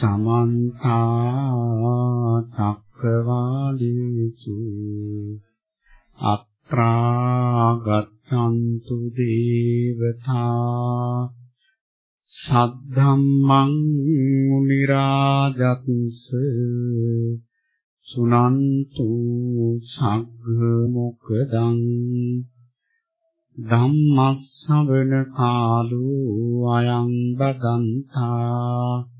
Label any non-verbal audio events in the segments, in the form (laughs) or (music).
සමන්ත චක්කවාලේසු අත්‍රා ගච්ඡන්තු දේවතා සද්ධම්මං මුනි රාජත්ස සුනන්තු සග්ග මොකදං ධම්මස්සවන කාලෝ අයං බදන්තා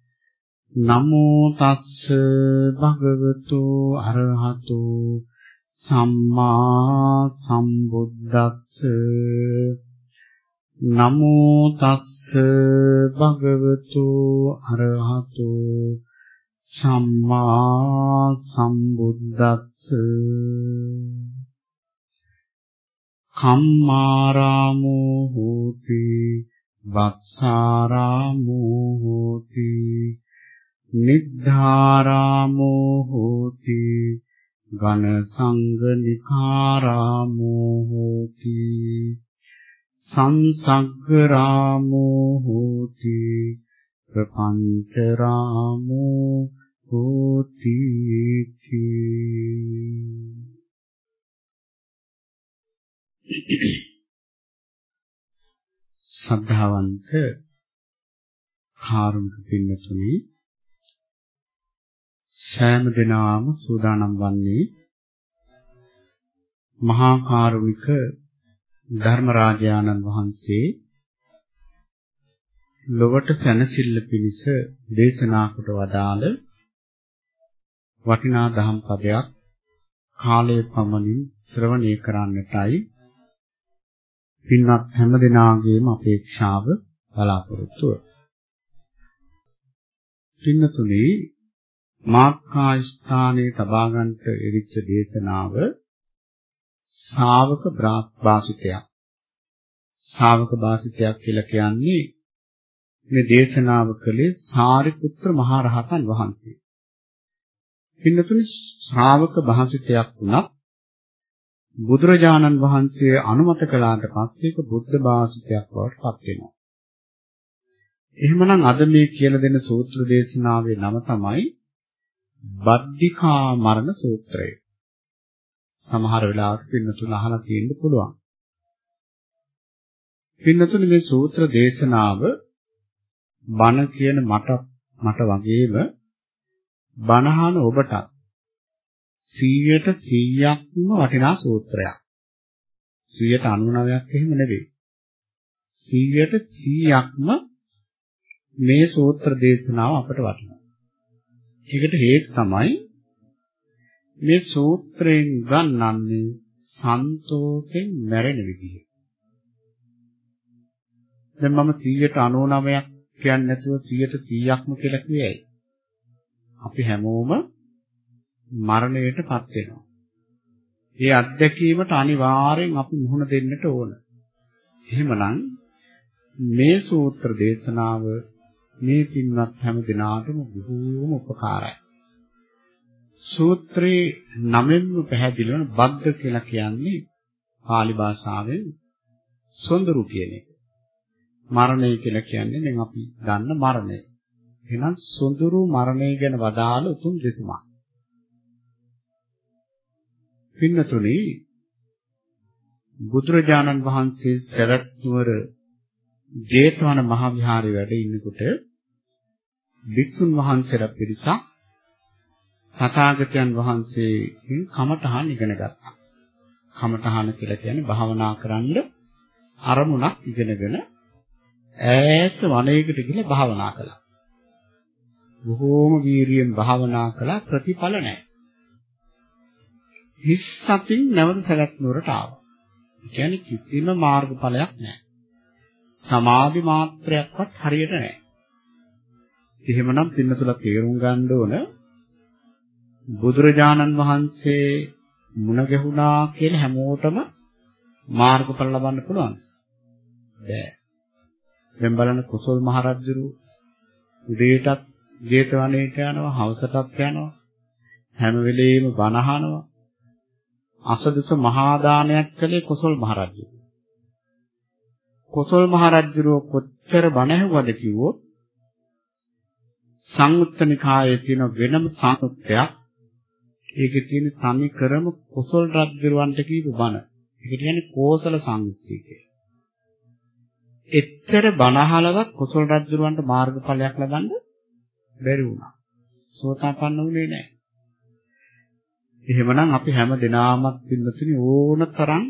නමෝ තස්ස භගවතු අරහතු සම්මා සම්බුද්දස්ස. නමෝ තස්ස භගවතු අරහතු සම්මා සම්බුද්දස්ස. කම්මාරාමෝ හෝති වත්සාරාමෝ හෝති නිද්ධාරාමෝ හෝති ඝන සංගනිකාරාමෝ හෝති සංසග්ගරාමෝ හෝති ප්‍රපංචරාමෝ හෝති සද්ධාවන්ත කාරුණික පින්නතුනි සෑම දිනාම සූදානම් වන්නේ මහා කාරුණික ධර්මරාජානන් වහන්සේ ලොවට සැනසෙල්ල පිණිස දේශනා කොට වදාළ වටිනා දහම් පදයක් කාලයේ පමණින් ශ්‍රවණය කරන්නටයි පින්වත් හැම දිනාගේම අපේක්ෂාව බලාපොරොත්තුව. පින්නතුනේ මාක්කා ස්ථානයේ තබා ගන්නට එරිච්ච දේශනාව ශාවක භාසිතයක්. ශාවක භාසිතයක් කියලා කියන්නේ මේ දේශනාව කළේ සාරිපුත්‍ර මහරහතන් වහන්සේ. පින්නතුනි ශ්‍රාවක භාසිතයක් වුණත් බුදුරජාණන් වහන්සේ අනුමත කළාට පස්සේ ඒක බුද්ධ භාසිතයක් බවට පත් වෙනවා. එහෙමනම් අද මේ කියලා දෙන සූත්‍ර දේශනාවේ නම තමයි බද්දිකා මරණ සූත්‍රය. සමහර වෙලාවට පින්නතුන් අහලා තියෙන්න පුළුවන්. පින්නතුන් මේ සූත්‍ර දේශනාව බණ කියන මට මට වගේම බණහන ඔබටත් 100ට 100ක්ම වටිනා සූත්‍රයක්. 199ක් එහෙම නෙවෙයි. 100ට 100ක්ම මේ සූත්‍ර දේශනාව අපට වටිනවා. ඒකට හේතු තමයි මේ සූත්‍රයෙන් ගන්නන්නේ සන්තෝෂෙන් මැරෙන විදිහ. දැන් මම 199ක් කියන්නේ නැතුව 100ට 100ක්ම කියලා කියයි. අපි හැමෝම මරණයටපත් වෙනවා. ඒ අත්දැකීමට අනිවාර්යෙන් අපි මුහුණ දෙන්නට ඕන. එහෙමනම් මේ සූත්‍ර දේශනාව මේ පින්වත් හැම දිනාටම බොහෝම උපකාරයි. සූත්‍රයේ නමෙන්ම පැහැදිලි වන බද්ද කියලා කියන්නේ pāli භාෂාවෙන් සොඳුරු කියන එක. මරණය කියලා කියන්නේ දැන් අපි දන්න මරණය. එහෙනම් සොඳුරු මරණය ගැන වදාළ උතුම් දෙසුමක්. පින්නතුනි බුදුරජාණන් වහන්සේ සරත් නුවර ජේතවන මහ විහාරයේ වැඩ ඉන්නකොට භික්ෂුන් වහන්සේලා පිරිසක් තථාගතයන් වහන්සේගෙන් කමඨහන් ඉගෙන ගත්තා. කමඨහන කියලා කියන්නේ භාවනා කරන්න අරමුණක් ඉගෙනගෙන ඈත වනයේකට ගිහලා භාවනා කළා. බොහෝම වීරියෙන් භාවනා කළා ප්‍රතිඵල නැහැ. හිස් සතින් නැවත සරත් නුවරට ආවා. ඒ කියන්නේ කිසිම මාර්ගඵලයක් නැහැ. සමාධි මාත්‍රයක්වත් හරියට නැහැ. එහෙමනම් පින්නතුල තේරුම් ගන්න ඕන බුදුරජාණන් වහන්සේ මුණ ගැහුණා කියලා හැමෝටම මාර්ගඵල ලබන්න පුළුවන්. බෑ. දැන් බලන්න කුසල් මහරජුරු උදේටත් ජේතවනයේට යනවා, හවසටත් යනවා. හැම වෙලෙම බණ අහනවා. අසදස මහා දානයක් කළේ කුසල් මහරජු. කුසල් මහරජුරෝ කොච්චර බණ ඇහුවද කිව්වොත් සංයුත්තනිකායේ තියෙන වෙනම සංයුත්තයක් ඒකේ තියෙන තනි කරම කුසල් රජුරවන්ට කියපු බණ. ඒක කියන්නේ කෝසල සංයුක්තිය කියලා. එච්චර බණහලවත් කුසල රජුරවන්ට මාර්ගඵලයක් ලබන්න බැරි වුණා. සෝතාපන්න වුණේ නැහැ. එහෙමනම් අපි හැම දිනාමත් පින්නතුනි ඕන තරම්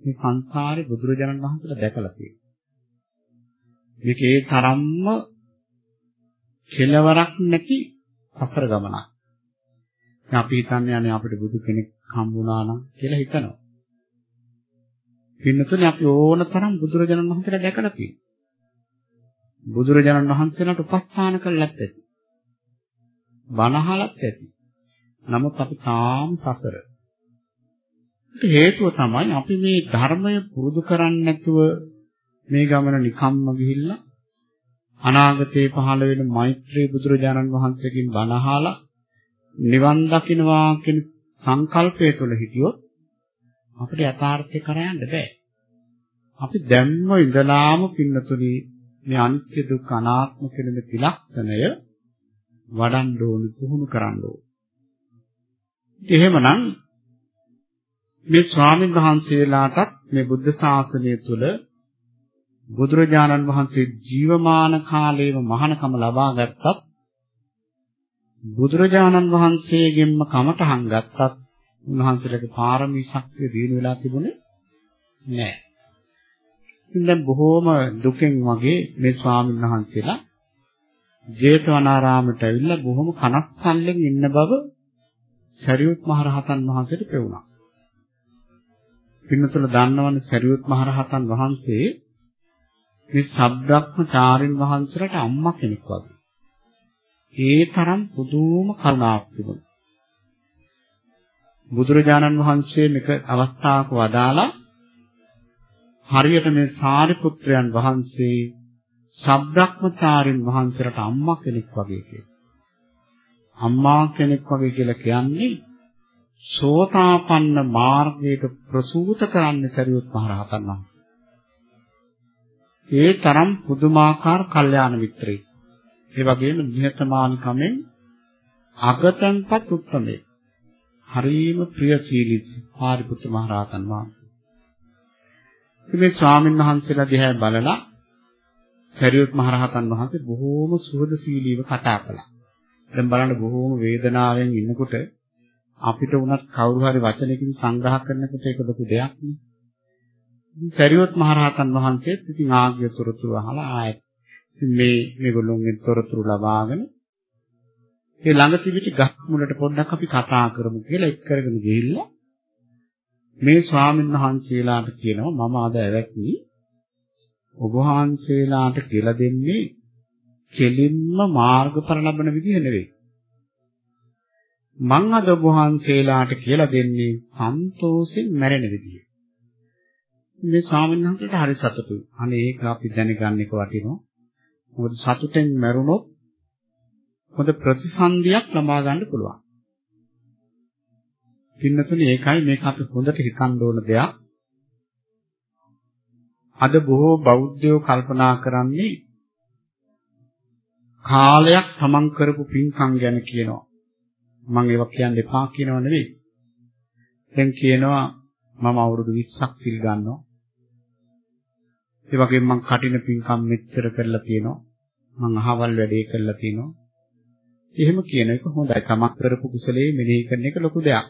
මේ සංසාරේ බුදුරජාණන් වහන්සේලා දැකලා තියෙනවා. මේකේ තරම්ම කෙලවරක් නැති සසර ගමනක්. අපි හිතන්නේ අනේ අපිට බුදු කෙනෙක් හම්බුණා නම් කියලා හිතනවා. පින්නතුනේ අපි ඕන තරම් බුදුරජාණන් වහන්සේලා දැකලා තියෙනවා. බුදුරජාණන් වහන්සේලාට උපස්ථාන කළත් ඇති. බණහලත් ඇති. නමුත් අපි තාම සසර. හේතුව තමයි අපි මේ ධර්මය පුරුදු කරන්නේ නැතුව මේ ගමන නිකම්ම ගිහිල්ලා අනාගතේ පහළ වෙන මෛත්‍රී බුදුරජාණන් වහන්සේකින් බණ අහලා නිවන් දකින්නවා කියන සංකල්පය තුළ හිටියොත් අපිට යථාර්ථය කරා යන්න බෑ. අපි දැම්ම ඉඳලාම පින්නතුනි මේ අනිත්‍ය දුක්ඛ අනාත්ම කියන මේ ත්‍රිලක්ෂණය වඩන්න ඕනේ පුහුණු කරන්න ඕනේ. එහෙමනම් මේ ස්වාමීන් වහන්සේලාටත් මේ බුද්ධ ශාසනය තුළ බුදුරජාණන් වහන්සේ ජීවමාන කාලයේම මහානකම ලබා ගත්තත් බුදුරජාණන් වහන්සේගෙන්ම කමටහන් ගත්තත් උන්වහන්සේලගේ පාරමී ශක්තිය දිනු වෙලා තිබුණේ නැහැ. ඉතින් දැන් බොහෝම දුකෙන් වගේ මේ ස්වාමීන් වහන්සේලා ජේතවනාරාමයට ඇවිල්ලා බොහොම කනස්සල්ලෙන් ඉන්න බව සරියුත් මහරහතන් වහන්සේට පෙවුණා. පින්නතුල දන්නවනේ සරියුත් මහරහතන් වහන්සේ මේ සබ්‍රක්‍මචාරින් වහන්සේලාට අම්මා කෙනෙක් වගේ. ඒ තරම් පුදුම කරුණාවක් තිබුණා. බුදුරජාණන් වහන්සේ මේක අවස්ථාවක වදාලා හරියට මේ සාරිපුත්‍රයන් වහන්සේ සබ්‍රක්‍මචාරින් වහන්සේලාට අම්මා කෙනෙක් වගේ කියලා. අම්මා කෙනෙක් වගේ කියලා කියන්නේ සෝතාපන්න මාර්ගයට ප්‍රසූත කරන්න සරියොත් මහරහතන් වහන්සේ. ඒ තරම් පුදුමාකාර කල්යාණ මිත්‍රයෙක්. ඒ වගේම නිහතමානීකමෙන් අගතන්පත් උත්තමේ. හරීම ප්‍රියශීලී පාරිපුත්‍ර මහරහතන් වහන්සේ. මේ ස්වාමීන් වහන්සේලා දිහා බලලා සරියොත් මහරහතන් වහන්සේ බොහෝම සුහදශීලීව කතා කළා. දැන් බලන්න බොහෝම වේදනාවෙන් ඉන්නකොට අපිට උනත් කවුරු හරි වචනයකින් සංග්‍රහ කරනකොට ඒක ලොකු දෙයක් නේ. සරියොත් මහරහතන් වහන්සේත් ඉතින් ආග්‍ය තොරතුරු අහලා ආයෙත් මේ මේගොල්ලෝන්ගෙන් තොරතුරු ලබාගෙන ඒ ළඟ තිබිච්ච ගස් මුලට පොඩ්ඩක් අපි කතා කරමු කියලා එක් කරගෙන ගිහිල්ලා මේ ස්වාමීන් වහන්සේලාට කියනවා මම අද ඇවැත්නි ඔබ වහන්සේලාට කියලා දෙන්නේ කෙලින්ම මාර්ගඵල ලබන විදිහ නෙවෙයි. මං අද ඔබ වහන්සේලාට කියලා දෙන්නේ සන්තෝෂෙන් මැරෙන විදිහ. මේ ස්වාමීන් වහන්සේට හරි සතුටුයි. අනේ ඒක අපි දැනගන්න එක වටිනවා. මොකද සතුටෙන් මැරුණොත් හොඳ ප්‍රතිසන්දියක් ලබා ගන්න පුළුවන්. පින්නතුනේ ඒකයි මේක අපි හොඳට හිතන්න ඕන දෙයක්. අද බොහෝ බෞද්ධයෝ කල්පනා කරන්නේ කාලයක් තමන් කරපු පින්කම් ගැන කියනවා. මම ඒවා කියන්න එපා කියනව නෙවෙයි. දැන් කියනවා මම අවුරුදු 20ක් සිල් ගන්නවා. ඒ වගේම මම කටින පින්කම් මෙච්චර කරලා තියෙනවා. මම අහවල් වැඩේ කරලා තියෙනවා. එහෙම කියන එක හොඳයි. තමක් කරපු කුසලයේ මෙනෙහි කරන එක ලොකු දෙයක්.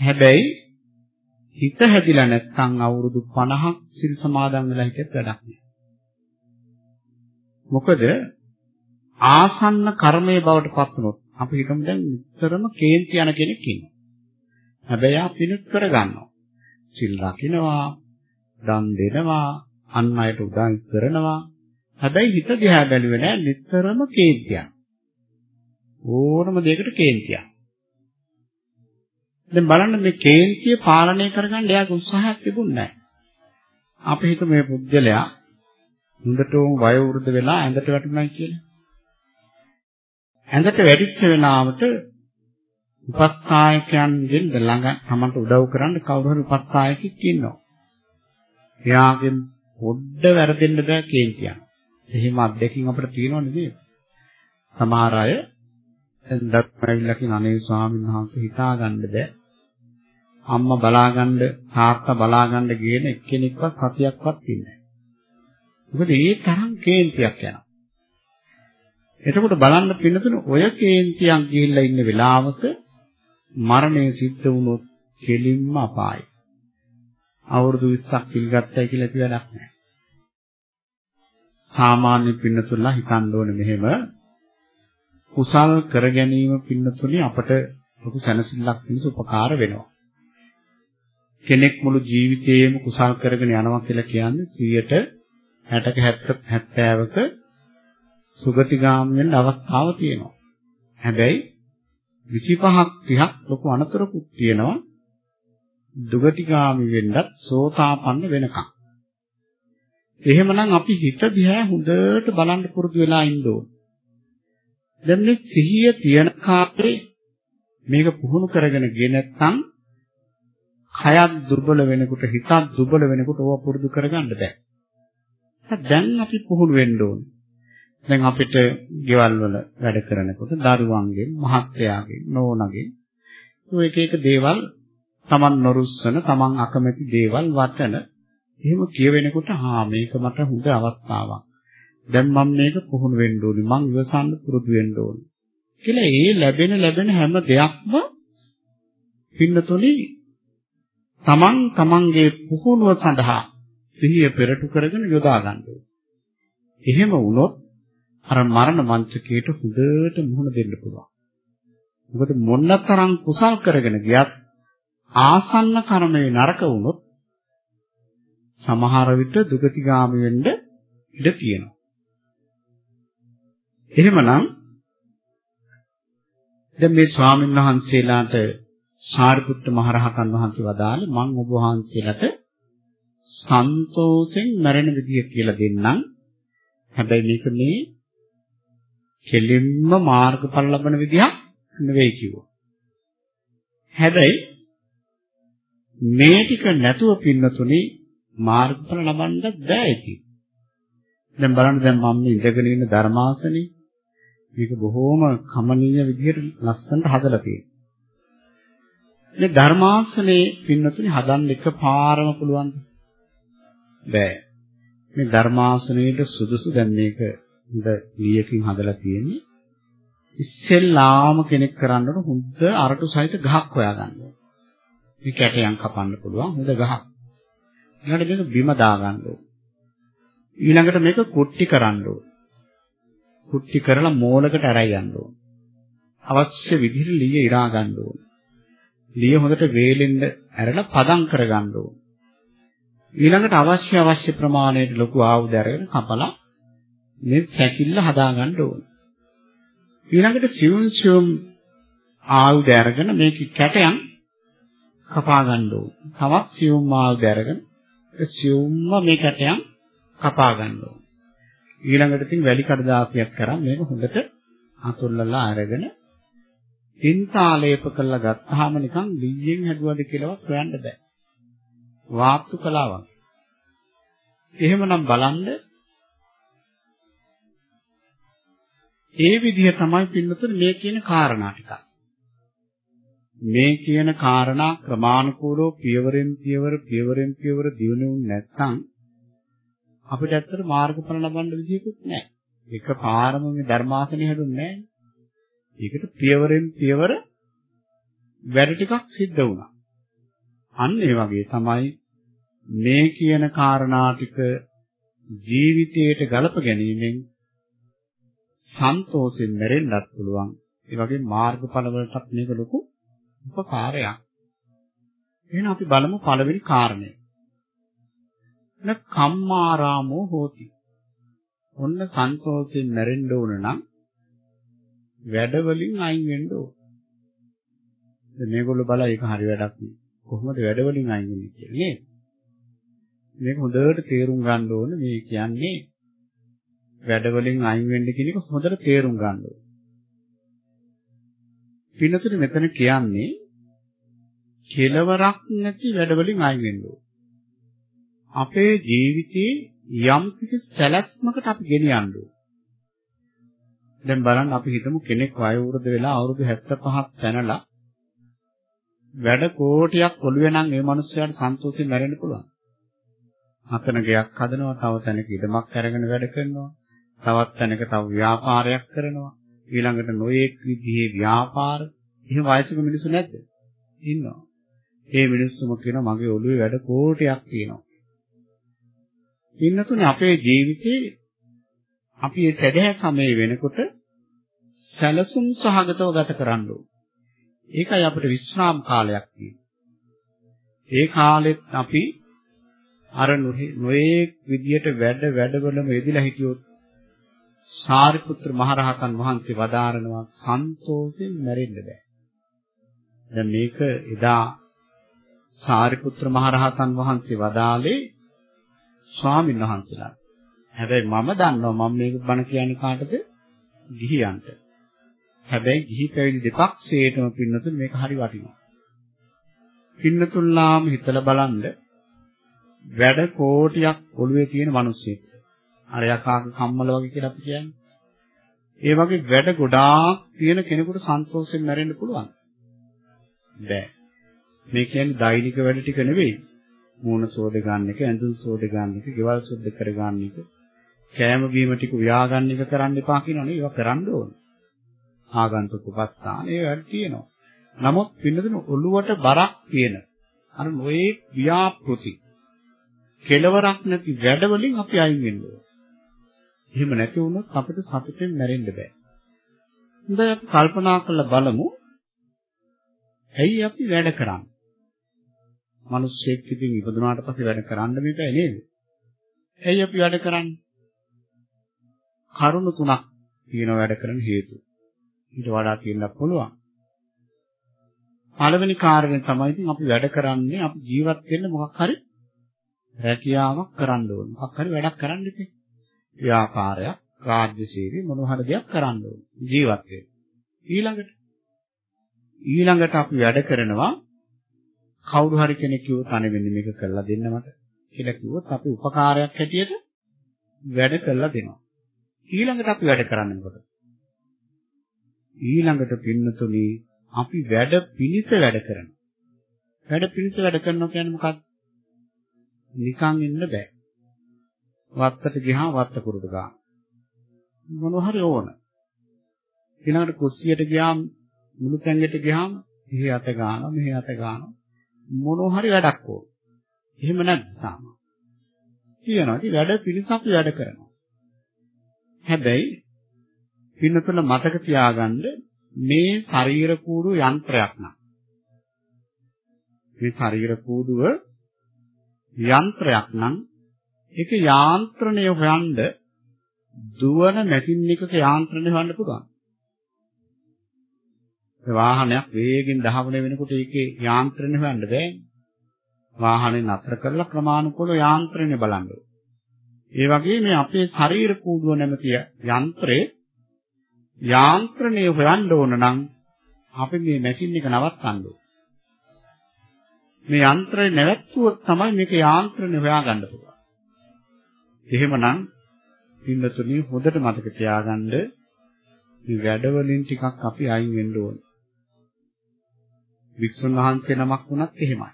හැබැයි හිත හැදිලා නැත්නම් අවුරුදු 50ක් සිල් සමාදන් වෙලා හිටියත් වැඩක් නෑ. මොකද ආසන්න කර්මයේ බවට පත් වුණොත් අපි හිතමු දැන් නිතරම කේන්ති යන කෙනෙක් ඉන්නවා. හැබැයි ආ පිණිත් කරගන්නවා. සිල් රකින්නවා, දන් දෙනවා, අන් අයට උදව් කරනවා. හැබැයි හිත දිහා බැලුවේ නෑ නිතරම කේන්තියක්. ඕනම දෙයකට කේන්තියක්. දැන් බලන්න මේ කේන්තිය පාලනය කරගන්න එයාගේ උත්සාහයක් තිබුණේ නැහැ. අපි හිතමු මේ පුද්ගලයා හොඳටම වයෝ වෘද්ධ වෙලා ඇඳට වැටුණා කියලා. ඇඳට වැටිච්ච වෙලාවට උපස්ථායකයන්ගෙන් ළඟ තමන්ට උදව් කරන්න කවුරු හරි උපස්ථායකෙක් ඉන්නවා. එයාගෙන් පොඩ්ඩ වැරදෙන්න බෑ කේන්තියක්. එහෙම අත්දැකීම් අපිට තියෙනව නෙමෙයි. සමහර අය දැක්මවිල්ලා කියන අනේ ස්වාමීන් වහන්සේ හිතා ගන්න බෑ. අම්මා බලාගන්න තාත්තා බලාගන්න ගියන එක්කෙනෙක්වත් සතියක්වත් ඉන්නේ නැහැ. මොකද ඒ තරම් කේන්තියක් යනවා. එතකොට බලන්න පින්නතුන ඔය කේන්තියක් ගිහිල්ලා ඉන්න වෙලාවක මරණය සිද්ධ වුණොත් කෙලින්ම අපායයි. අවුරුදු 20ක් පිළිගත්තයි කියලා කිය වැඩක් නැහැ. සාමාන්‍ය පින්නතුල්ලා හිතන්න ඕනේ මෙහෙම කුසල් කර ගැනීම පින්නතුනේ අපට ලොකු සැනසෙල්ලක් පිණිස උපකාර වෙනවා. කෙනෙක් මුළු ජීවිතේම කුසල් කරගෙන යනවා කියලා කියන්නේ 100ට 60ක 70ක සුගතිගාමී වෙන්න අවස්ථාව තියෙනවා. හැබැයි 25ක් 30ක් ලොකු අනතුරකුත් තියෙනවා. දුගතිගාමි වෙන්නත් සෝතාපන්න වෙනකම්. එහෙමනම් අපි හිත දිහා හොඳට බලන්න පුරුදු වෙලා ඉන්න ඕන. දැන් මේ සිහිය තියෙන කාලේ මේක පුහුණු කරගෙන ගියේ නැත්නම් කයත් දුර්බල වෙනකොට හිතත් දුර්බල වෙනකොට ඕවා පුරුදු කරගන්න බෑ. දැන් අපි පුහුණු වෙන්න ඕනේ. දැන් අපිට ගෙවල් වල වැඩ කරනකොට දරුවන්ගෙන් මහත්තයාගෙන් නෝනගෙන් ඔය එක එක දේවල් Taman නොරුස්සන Taman අකමැති දේවල් වතන එහෙම කියවෙනකොට හා මේක මට හොඳ අවස්ථාවක්. දැන් මම මේක පුහුණු වෙන්න ඕනේ. මං ඉවසන්න පුරුදු වෙන්න ඕනේ. කියලා ඒ ලැබෙන ලැබෙන හැම දෙයක්ම පින්නතොලි Taman Tamanගේ පුහුණුව සඳහා සිහිය පෙරටු කරගෙන යොදා ගන්න ඕනේ. එහෙම වුණොත් අර මරණ මංචකයට හොඳට මුහුණ දෙන්න පුළුවන්. මොකද මොන්නතරම් කුසල් කරගෙන ගියත් ආසන්න කර්මයේ නරක වුණොත් සමහර විට දුගතිගාමි වෙන්න ඉඩ තියෙනවා. එහෙමනම් දැන් මේ ස්වාමීන් වහන්සේලාට සාරිපුත්ත මහරහතන් වහන්සේ වදාළේ මං ඔබ වහන්සේලාට සන්තෝෂෙන් මැරෙන විදිය කියලා දෙන්නම්. හැබැයි මේක මේ කෙලින්ම මාර්ගඵල ලබන විදිහක් නෙවෙයි කිව්වා. හැබැයි මේ ටික නැතුව පින්නතුනි මාර්ගඵල ලබන්නත් බෑ ඉතින්. දැන් බලන්න දැන් මම ඉඳගෙන ඉන්න ධර්මාසනේ මේක බොහොම කමනීය විදිහට ලස්සනට හදලා තියෙනවා. මේ ධර්මාසනේ පින්නතුනි හදන්න එකපාරම පුළුවන්ද? බෑ. මේ ධර්මාසනයේට සුදුසු දැන් මේක හොඳ ලීයකින් හදලා තියෙන්නේ. ඉස්සෙල්ලාම කෙනෙක් කරන්න ඕන හොඳ අරටු සහිත ගහක් හොයාගන්න ඕන. මේ කැටයන් කපන්න පුළුවන් හොඳ ගහක්. ඊළඟට මේක බිම දාගන්න ඕන. ඊළඟට මේක කුට්ටි කරන්න ඕන. කුට්ටි කරලා මෝලකට ඇරයි යන්න ඕන. අවශ්‍ය විදිහට ලීය ඉරා ගන්න ඕන. ලීය හොඳට වේලෙන්න ඇරලා පදම් කර ගන්න ඕන. ඊළඟට අවශ්‍ය අවශ්‍ය ප්‍රමාණයට ලොකු ආයුධ අරගෙන කපලා මේ සැකිල්ල හදා ගන්න ඕන. ඊළඟට සිවුම් සිවුම් ආයුධ අරගෙන මේක කැටයන් කපා ගන්න ඕන. තවත් සිවුම් ආයුධ අරගෙන සිවුම්ම මේ කැටයන් කපා ගන්න ඕන. ඊළඟට තින් වැලි කඩදාසියක් කරන් මේක හොඳට අතුල්ලලා අරගෙන තින්තාලේප කරලා ගත්තාම නිකන් දියෙන් හැදුවද කියලාවත් හොයන්න බෑ. වාස්තු කලාවක්. එහෙමනම් බලන්න ඒ විදිහ තමයි පින්නතුනේ මේ කියන කාරණා ටික. මේ කියන කාරණා ක්‍රමානුකූලව පියවරෙන් පියවර පියවරෙන් පියවර දිනුනේ නැත්නම් අපිට ඇත්තට මාර්ගඵල ලබන්න විදියකුත් නැහැ. එක පාරම මේ ධර්මාසනේ හැදුන්නේ නැහැ. ඒකට පියවරෙන් පියවර වැඩ ටිකක් සිද්ධ වුණා. අන්න ඒ වගේ තමයි මේ කියන කාරණා ටික ජීවිතයට ගලප ගැනීමෙන් සන්තෝෂෙන් මැරෙන්නත් පුළුවන්. ඒ වගේ මාර්ගඵල වලටත් මේක ලොකු උපකාරයක්. එහෙනම් අපි බලමු පළවෙනි කාරණය. න කම්මාරාමෝ හෝති. ඔන්න සන්තෝෂයෙන් මැරෙන්න ඕන නම් වැඩ වලින් අයින් වෙන්න ඕන. මේගොල්ලෝ බලා ඒක හරි වැඩක් නෙවෙයි. කොහොමද වැඩවලින් අයින් වෙන්නේ කියලා නේද? මේක හොඳට තේරුම් ගන්න ඕන මේ කියන්නේ වැඩවලින් අයින් වෙන්න කියන එක හොඳට තේරුම් ගන්න ඕන. පින්නතුනේ මෙතන කියන්නේ කෙලවරක් නැති වැඩවලින් අයින් වෙන්න ඕන. අපේ ජීවිතේ යම් කිසි සැලැස්මකට අපි ගෙනියන්න ඕන. දැන් බලන්න අපි හිතමු කෙනෙක් වයෝවෘද්ධ වෙලා අවුරුදු 75ක් පැනලා වැඩ කෝටියක් ඔළුවේ නම් ඒ මනුස්සයාට සන්තෝෂයෙන් මැරෙන්න පුළුවන්. හතන ගයක් හදනවා, තව තැනක ඉඩමක් අරගෙන වැඩ කරනවා, තවත් තැනක තව ව්‍යාපාරයක් කරනවා, ඊළඟට නොයේක් විදිහේ ව්‍යාපාර. එහෙම වයසක මිනිස්සු නැද්ද? ඉන්නවා. ඒ මිනිස්සුම කියනවා මගේ ඔළුවේ වැඩ කෝටියක් තියෙනවා. ඉන්නතුනේ අපේ ජීවිතේ අපි ඒ සැදැහැ සමයේ වෙනකොට සැලසුම් සහගතව ගත කරන්න ඕන. ඒකයි අපිට විශ්‍රාම කාලයක් තියෙන්නේ. ඒ කාලෙත් අපි අර නොයේක් විදියට වැඩ වැඩවලම යෙදিলা හිටියොත් සාරිපුත්‍ර මහරහතන් වහන්සේ වදාරනවා සන්තෝෂයෙන් මැරෙන්න බෑ. දැන් මේක එදා සාරිපුත්‍ර මහරහතන් වහන්සේ වදාලේ ස්වාමීන් වහන්සේලා. හැබැයි මම දන්නවා මම මේක බණ කියන්නේ කාටද? ගිහියන්ට. හැබැයි ගිහි පැවිදි දෙපක්ෂයටම පින්නතුන් මේක හරි වටිනවා. පින්නතුන්ලාම හිතලා බලන්න වැඩ කෝටියක් ඔළුවේ තියෙන මිනිස්සෙක්. අර යකාක කම්මල වගේ කියලා අපි කියන්නේ. ඒ වගේ වැඩ ගොඩාක් තියෙන කෙනෙකුට සන්තෝෂයෙන් මැරෙන්න පුළුවන්. බෑ. මේ කියන්නේ දෛනික වැඩ ටික නෙවෙයි. මූණ සෝද ගන්න එක, ඇඳුම් සෝද ගන්න එක, ගෙවල් සුද්ධ කර ගන්න එක, කෑම බීම ටික උයා ගන්න එක කරන්න එපා කියනවනේ. ඒවා කරන්න ඕන. ආගන්තුක උපස්ථාන ඒ වැඩ තියෙනවා. නමුත් පින්නදින ඔළුවට බරක් තියෙන අර නොයේ ව්‍යාපෘති කෙලවරක් නැති වැඩවලින් අපි අයින් වෙන්න ඕන. එහෙම නැති වුණොත් අපිට සතුටෙන් මැරෙන්න බෑ. හොඳයි අපි කල්පනා කරලා බලමු. ඇයි අපි වැඩ කරන්නේ? මිනිස්සෙක් ඉතින් ඉපදුනාට පස්සේ වැඩ කරන්න මේකයි නේද? ඇයි අපි වැඩ කරන්නේ? කරුණු තුනක් තියෙන වැඩ කරන හේතු. ඊට වඩා කියන්න පුළුවන්. පළවෙනි කාරණය තමයි ඉතින් අපි වැඩ කරන්නේ අපි ජීවත් වෙන්න මොකක් හරි රැකියාවක් කරන්න ඕන. මොකක් හරි වැඩක් කරන්න ඉතින්. ව්‍යාපාරයක්, රාජ්‍ය සේවය මොන හරි දෙයක් කරන්න ඕන. ජීවත් වෙන්න. ඊළඟට ඊළඟට අපි වැඩ කරනවා කවුරු හරි කෙනෙක් කිව්වොත් අනේ මෙන්න මේක කරලා දෙන්න මට කියලා කිව්වොත් අපි උපකාරයක් හැටියට වැඩ කරලා දෙනවා. ඊළඟට අපි වැඩ කරන්නේ මොකද? ඊළඟට පින්නතුනි අපි වැඩ පිළිස වැඩ කරනවා. වැඩ පිළිස වැඩ කරනවා කියන්නේ මොකක්ද? නිකන් ඉන්න බෑ. වත්තට ගියාම වත්ත කුරුට ගන්න. මොනවා හරි ඕන. ඊළඟට කුස්සියට ගියාම මුළු තැඟට ගියාම මෙහි අත ගන්නවා මෙහි අත ගන්නවා මොනවා හරි වැඩක් ඕන. එහෙම නැත්නම් කියනවා ඉතින් වැඩ පිළිස අපි වැඩ කරනවා. හැබැයි පින්නතුල මතක තියාගන්න මේ ශරීර කූඩු යන්ත්‍රයක් නම් මේ ශරීර කූඩුව යන්ත්‍රයක් නම් ඒක යාන්ත්‍රණය හොයන්න දුවන මැෂින් එකක යාන්ත්‍රණය හොයන්න පුළුවන්. ඒ වාහනයක් වේගෙන් දහවන වෙනකොට ඒකේ යාන්ත්‍රණය හොයන්න බෑනේ. වාහනේ නතර කරලා ක්‍රමානුකූලව යාන්ත්‍රණය බලන්න ඒ වගේ මේ අපේ ශරීර කූඩුව නැමැති යන්ත්‍රේ යාන්ත්‍රණය හොයන්න ඕන නම් අපි මේ මැෂින් එක නවත්තන්න ඕන. මේ යන්ත්‍රය නැවැත්තුවොත් තමයි මේක යාන්ත්‍රණය හොයාගන්න පුළුවන්. එහෙමනම් පින්නතුනි හොඳට මතක තියාගන්න මේ වැඩවලින් ටිකක් අපි අයින් වෙන්න ඕන. වික්ෂුන් වහන්සේ නමක් වුණත් එහෙමයි.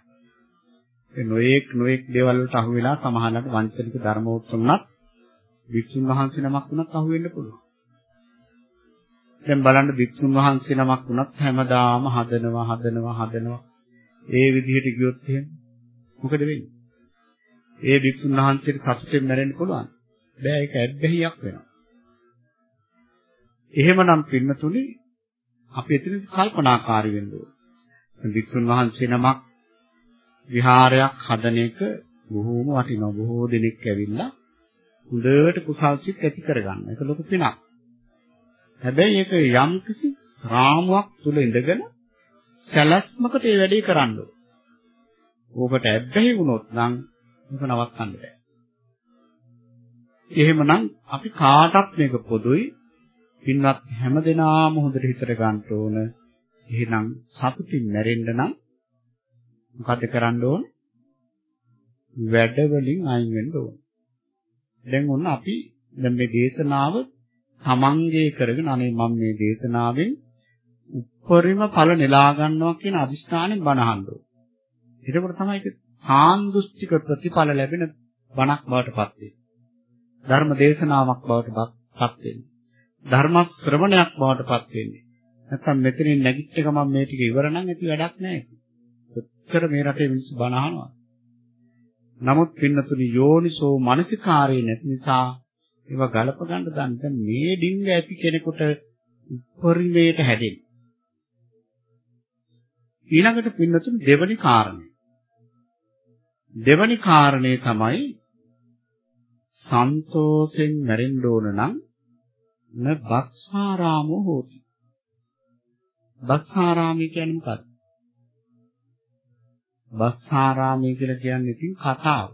ඒ නොයේක් නොයේක් දේවල් වලට අහු වෙලා සමහරවිට වංචනික ධර්මෝත්සවුණත් වික්ෂුන් වහන්සේ නමක් වුණත් අහු වෙන්න පුළුවන්. දැන් බලන්න වික්ෂුන් වහන්සේ නමක් වුණත් හැමදාම හදනවා හදනවා හදනවා ඒ විදිහට ගියොත් එහෙම මොකද වෙන්නේ? ඒ වික්ෂුන් වහන්සේට සතුටෙන් මැරෙන්න පුළුවන්. බෑ ඒක ඇබ්බැහියක් වෙනවා. එහෙමනම් පින්නතුනි අපි එතන කල්පනාකාරී වෙන්න ඕනේ. වික්ෂුන් වහන්සේ නමක් විහාරයක් හදන එක බොහෝම වටිනවා. බොහෝ දෙනෙක් ඇවිල්ලා හොඳට කුසල් සිත් ඇති කරගන්න. ඒක ලොකු පිනක්. හැබැයි ඒක යම් කිසි රාමුවක් තුල ඉඳගෙන සැලැස්මකට ඒ වැඩේ කරන්න ඕන. ඕකට ඇබ්බැහි වුණොත් නම් මේක නවත්තන්න බෑ. එහෙමනම් අපි කාටත් මේක පොදුයි. පින්වත් හැමදෙනාම හොඳට හිතට ගන්න ඕන. එහෙනම් සතුටින් මැරෙන්න නම් මොකද කරන්න ඕන? වැඩ වලින් අයින් වෙන්න ඕන. දැන් ඔන්න අපි දැන් මේ දේශනාව තමන්ගේ කරගෙන අනේ මම මේ දේශනාවෙන් උප්පරිම ඵල නෙලා ගන්නවා කියන අදිස්ථානෙන් බණහන්න ඕන. එතකොට තමයි ඒක සාන්දෘෂ්ටික ප්‍රතිඵල ලැබෙන බණක් බවට පත් වෙන්නේ. ධර්ම දේශනාවක් බවට පත් වෙන්නේ. ධර්ම ශ්‍රවණයක් බවට පත් වෙන්නේ. නැත්තම් මෙතනින් නැගිට ගමන් මේ ටික ඉවර නම් ඇති වැඩක් නැහැ. කොච්චර මේ රටේ මිනිස්සු බණ අහනවා. නමුත් පින්නතුනි යෝනිසෝ මනසිකාරය නැති නිසා ඒවා ගලප ගන්න දන්න මේ ඩිංග ඇති කෙනෙකුට උපරිමයට හැදෙන්නේ. ඊළඟට පින්නතුනි දෙවනි කාරණය. දෙවනි කාරණේ තමයි සන්තෝෂෙන් මැරෙන්න ඕන නම් න බක්සාරාමෝ හෝති. බක්සාරාමී කියන්නේ මොකක්ද? බක්සාරාමී කියලා කියන්නේ ඉතින් කතාව.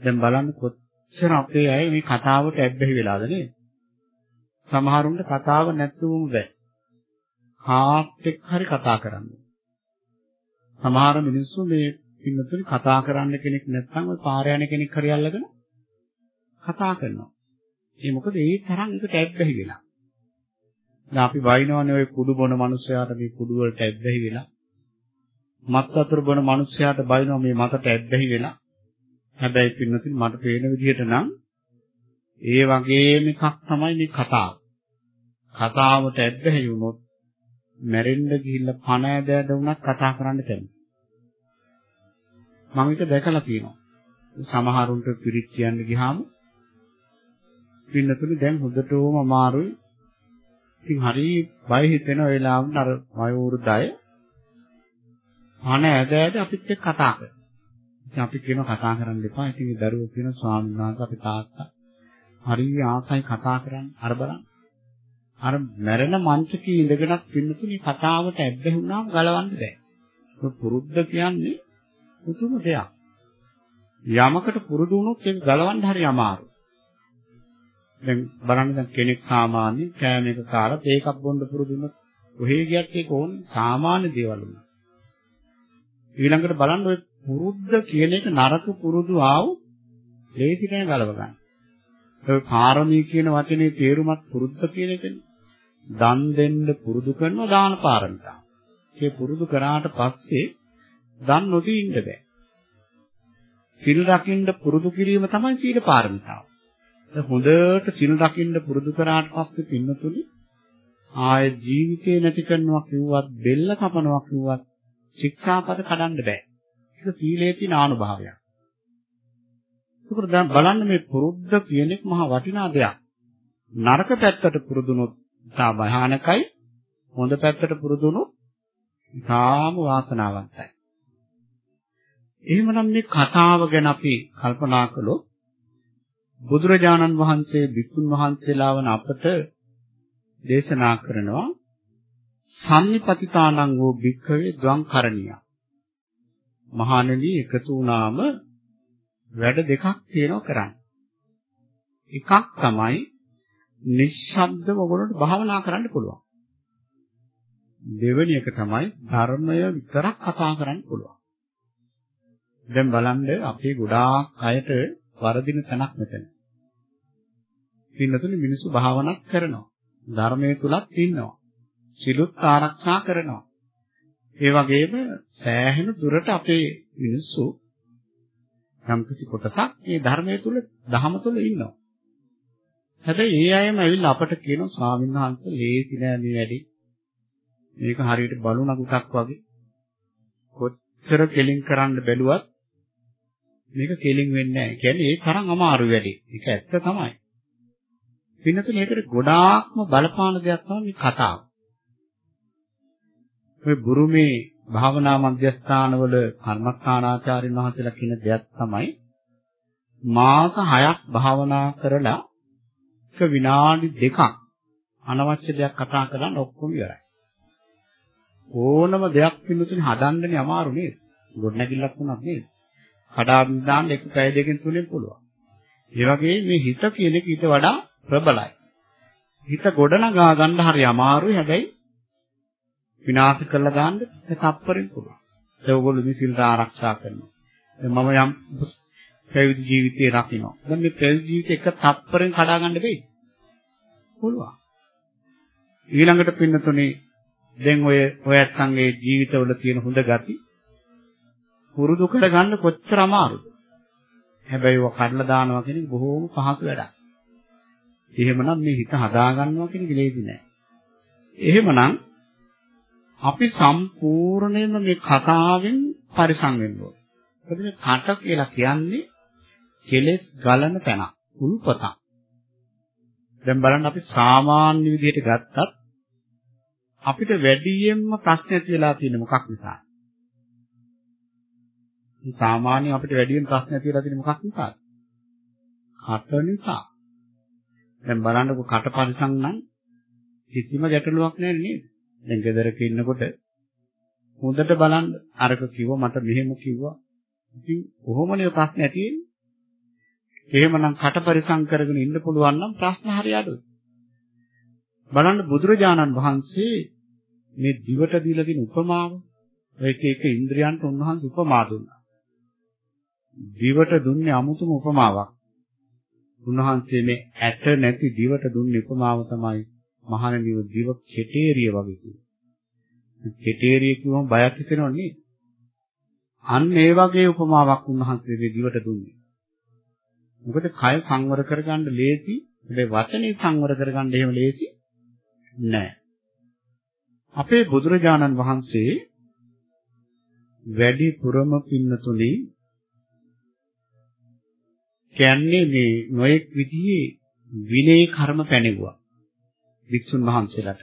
දැන් බලන්න කොච්චර අපේ අය මේ කතාවට ඇබ්බැහි වෙලාද නේද? සමහරුන්ට කතාව නැතුවම බෑ. කාත් එක්ක හරි කතා කරන්න. සමහර මිනිස්සු මේ පින්නතුනි කතා කරන්න කෙනෙක් නැත්නම් ඔය පාර යන කෙනෙක් හරි අල්ලගෙන කතා කරනවා. ඒ මොකද ඒ තරම් එකට ඇබ්බැහි වෙලා. දැන් අපි වයින්නවනේ ඔය කුඩු බොන මිනිස්සයාට මේ කුඩු වලට ඇබ්බැහි වෙලා. මත් වතුර බොන මිනිස්සයාට බයිනවා මේ මතට ඇබ්බැහි වෙලා. හැබැයි පින්නතුනි මට පේන විදිහට නම් ඒ වගේම එකක් තමයි මේ කතාව. කතාවට ඇබ්බැහි වුණොත් මැරෙන්න ගිහිල්ලා පණ ඇදලා වුණත් කතා කරන්න කැමති. මම ඒක දැකලා තියෙනවා. සමහරුන්ට පිරිත් කියන්න ගියාම පින්නතුනි දැන් හොඳටම අමාරුයි. ඉතින් හරි බය හිතෙන වෙලාවට අර වයෝවෘද්ධය අනේ ඇද ඇද අපිත් එක්ක කතා කරනවා. ඉතින් අපි කියනවා කතා කරන්න එපා. ඉතින් ඒ දරුවෝ කියන ස්වාමීන් වහන්සේ අපි තාත්තා හරි ආසයි කතා කරන්න අර බලන්න. අර මැරෙන මංචකේ ඉඳගෙනත් පින්නතුනි කතාවට ඇබ්බැහි වුණාම ගලවන්න බෑ. පුරුද්ද කියන්නේ පුදුම දෙයක්. යමකට පුරුදු වුණොත් ඒක ගලවන්න හරි අමාරුයි. දැන් බලන්න දැන් කෙනෙක් සාමාන්‍ය කෑම එක කාලා තේකක් බොන්න පුරුදු වුණොත් ඔහේ ගියත් ඒක ඕනේ සාමාන්‍ය දේවල් වුණා. ඊළඟට බලන්න ඔය පුරුද්ද කියන එක නරක පුරුදු ආව ලේසි නෑ ගලව ගන්න. ඔය පාරමී කියන වචනේ තේරුමත් පුරුද්ද කියන එකනේ. දන් දෙන්න පුරුදු කරනවා දාන පාරමිතා. ඒ පුරුදු කරාට පස්සේ දන් නොදී ඉන්න බෑ. සිල් රකින්න පුරුදු කිරීම තමයි සීල පාරමිතාව. හොඳට සිල් රකින්න පුරුදු කරාට පස්සේ පින්නතුනි ආය ජීවිතේ නැති කරනවා කිව්වත් බෙල්ල කපනවා කිව්වත් ශික්ෂාපද කඩන්න බෑ. ඒක සීලේ තියෙන ආනුභාවයක්. ඒකට දැන් බලන්න මේ පුරුද්ද කියන එක මහා වටිනා දෙයක්. නරක පැත්තට පුරුදුනොත් තා භයානකයි හොඳ පැත්තට පුරුදුනොත් තාම වාසනාවන්තයි. එහෙමනම් මේ කතාව ගැන අපි කල්පනා කළොත් බුදුරජාණන් වහන්සේ වික්තුන් වහන්සේලා වන අපට දේශනා කරනවා සම්නිපතිතානං වූ භික්ඛවේ ද්වං කරණිය. මහණෙනි එකතු වුණාම වැඩ දෙකක් තියෙනවා කරන්න. එකක් තමයි නිශ්ශබ්දව ඔයගොල්ලන්ට භාවනා කරන්න පුළුවන්. දෙවෙනි එක තමයි ධර්මය විතරක් කතා කරන්න පුළුවන්. දැන් බලන්න අපේ ගොඩාක් අයට වරදින තැනක් මෙතන. පින්නතුනි මිනිස්සු භාවනාවක් කරනවා. ධර්මයේ තුලත් ඉන්නවා. සිලුත් ආරක්ෂා කරනවා. ඒ වගේම සෑහෙන දුරට අපේ මිනිස්සු යම් කිසි කොටසක් මේ ධර්මයේ තුල දහම තුල ඉන්නවා. හැබැයි ඒ අයම ඇවිල්ලා අපට කියනවා ස්වාමීන් වහන්සේ ලේසි නෑ මේ වැඩි. මේක හරියට බලු නගුටක් වගේ. කොච්චර කෙලින් කරන්න බැලුවත් මේක කෙලින් වෙන්නේ නැහැ. කියන්නේ ඒ තරම් අමාරු වැඩි. ඒක ඇත්ත තමයි. පින්නතුනේ ඒකට ගොඩාක්ම බලපාන දෙයක් තමයි මේ කතාව. මේ බුරුමේ භාවනා මධ්‍යස්ථානවල කර්මස්ථානාචාර්යන් වහන්සේලා කියන දෙයක් තමයි මාස 6ක් භාවනා කරලා එක විනාඩි දෙකක් අනවශ්‍ය දෙයක් කතා කරන්න ඔක්කොම ඉවරයි. ඕනම දෙයක් පින්නතුනේ හදන්නනේ අමාරු නේද? ගොඩනැගිල්ලක් වුණත් නේද? කඩාගෙන දාන්න එක පැය දෙකකින් තුනෙන් පුළුවන්. ඒ වගේ මේ හිත කියන එක ඊට වඩා ප්‍රබලයි. හිත ගොඩනගා ගන්න හරි අමාරුයි හැබැයි විනාශ කරලා දාන්න තප්පරෙන් පුළුවන්. ඒ ඔයගොල්ලෝ මේ සිල් ආරක්ෂා කරනවා. මම යම් පැවිදි ජීවිතේ රකින්නවා. දැන් මේ පැවිදි ජීවිතේ එක තප්පරෙන් කඩා ගන්න බැයි. පුළුවන්. ඊළඟට පින්නතුනේ දැන් ඔය ඔය ඇත්තන්ගේ ජීවිතවල තියෙන හොඳ ගති පුරුදු කරගන්න කොච්චර අමාරුද? හැබැයි ඔය කඩලා දානවා කියන එක බොහෝම පහසු වැඩක්. එහෙමනම් මේ හිත හදා ගන්නවා කියන එක ලේසි නෑ. එහෙමනම් අපි සම්පූර්ණයෙන්ම මේ කතාවෙන් පරිසම් වෙන්න ඕන. මොකද මේ කට කියලා කියන්නේ කෙලෙස් ගලන තැන, උල්පතක්. දැන් බලන්න අපි සාමාන්‍ය විදිහට ගත්තත් අපිට වැඩියෙන්ම ප්‍රශ්න ඇති වෙලා තියෙන්නේ මොකක් නිසාද? සාමාන්‍යයෙන් අපිට වැඩියෙන් ප්‍රශ්න ඇති වෙලා තියෙන්නේ මොකක් නිසාද? කට නිසා. දැන් බලන්නකො කට පරිසම් නම් කිසිම ගැටලුවක් නැහැ නේද? දැන් ගෙදරක ඉන්නකොට හොඳට බලන්න අරක කිව්ව මට මෙහෙම කිව්වා. ඉතින් කොහොමනේ ප්‍රශ්න ඇති වෙන්නේ? එහෙමනම් කට පරිසම් කරගෙන ඉන්න පුළුවන් නම් ප්‍රශ්න හරි අඩුයි. බලන්න බුදුරජාණන් වහන්සේ මේ දිවට දීලා තියෙන උපමාව ඒක එක ඉන්ද්‍රයන්ට උන්වහන්සේ උපමා දුන්නා. දිවට දුන්නේ අමුතුම උපමාවක්. උන්වහන්සේ මේ ඇට නැති දිවට දුන්නේ උපමාව තමයි මහණෙනිව දිව කෙටේරිය වගේ කිව්වා. කෙටේරිය කිව්වම බයක් හිතෙනව නේද? අන්න ඒ වගේ උපමාවක් උන්වහන්සේ මේ දිවට දුන්නේ. මොකද කය සංවර කරගන්න ලේසි, හැබැයි වචනේ සංවර කරගන්න එහෙම ලේසි නෑ. අපේ බුදුරජාණන් වහන්සේ වැඩි පුරම පින්නතුනේ කියන්නේ මේ නොඑක් විදිහේ විනය කර්ම පැනෙවුවා. වික්ෂුන් වහන්සේලාට.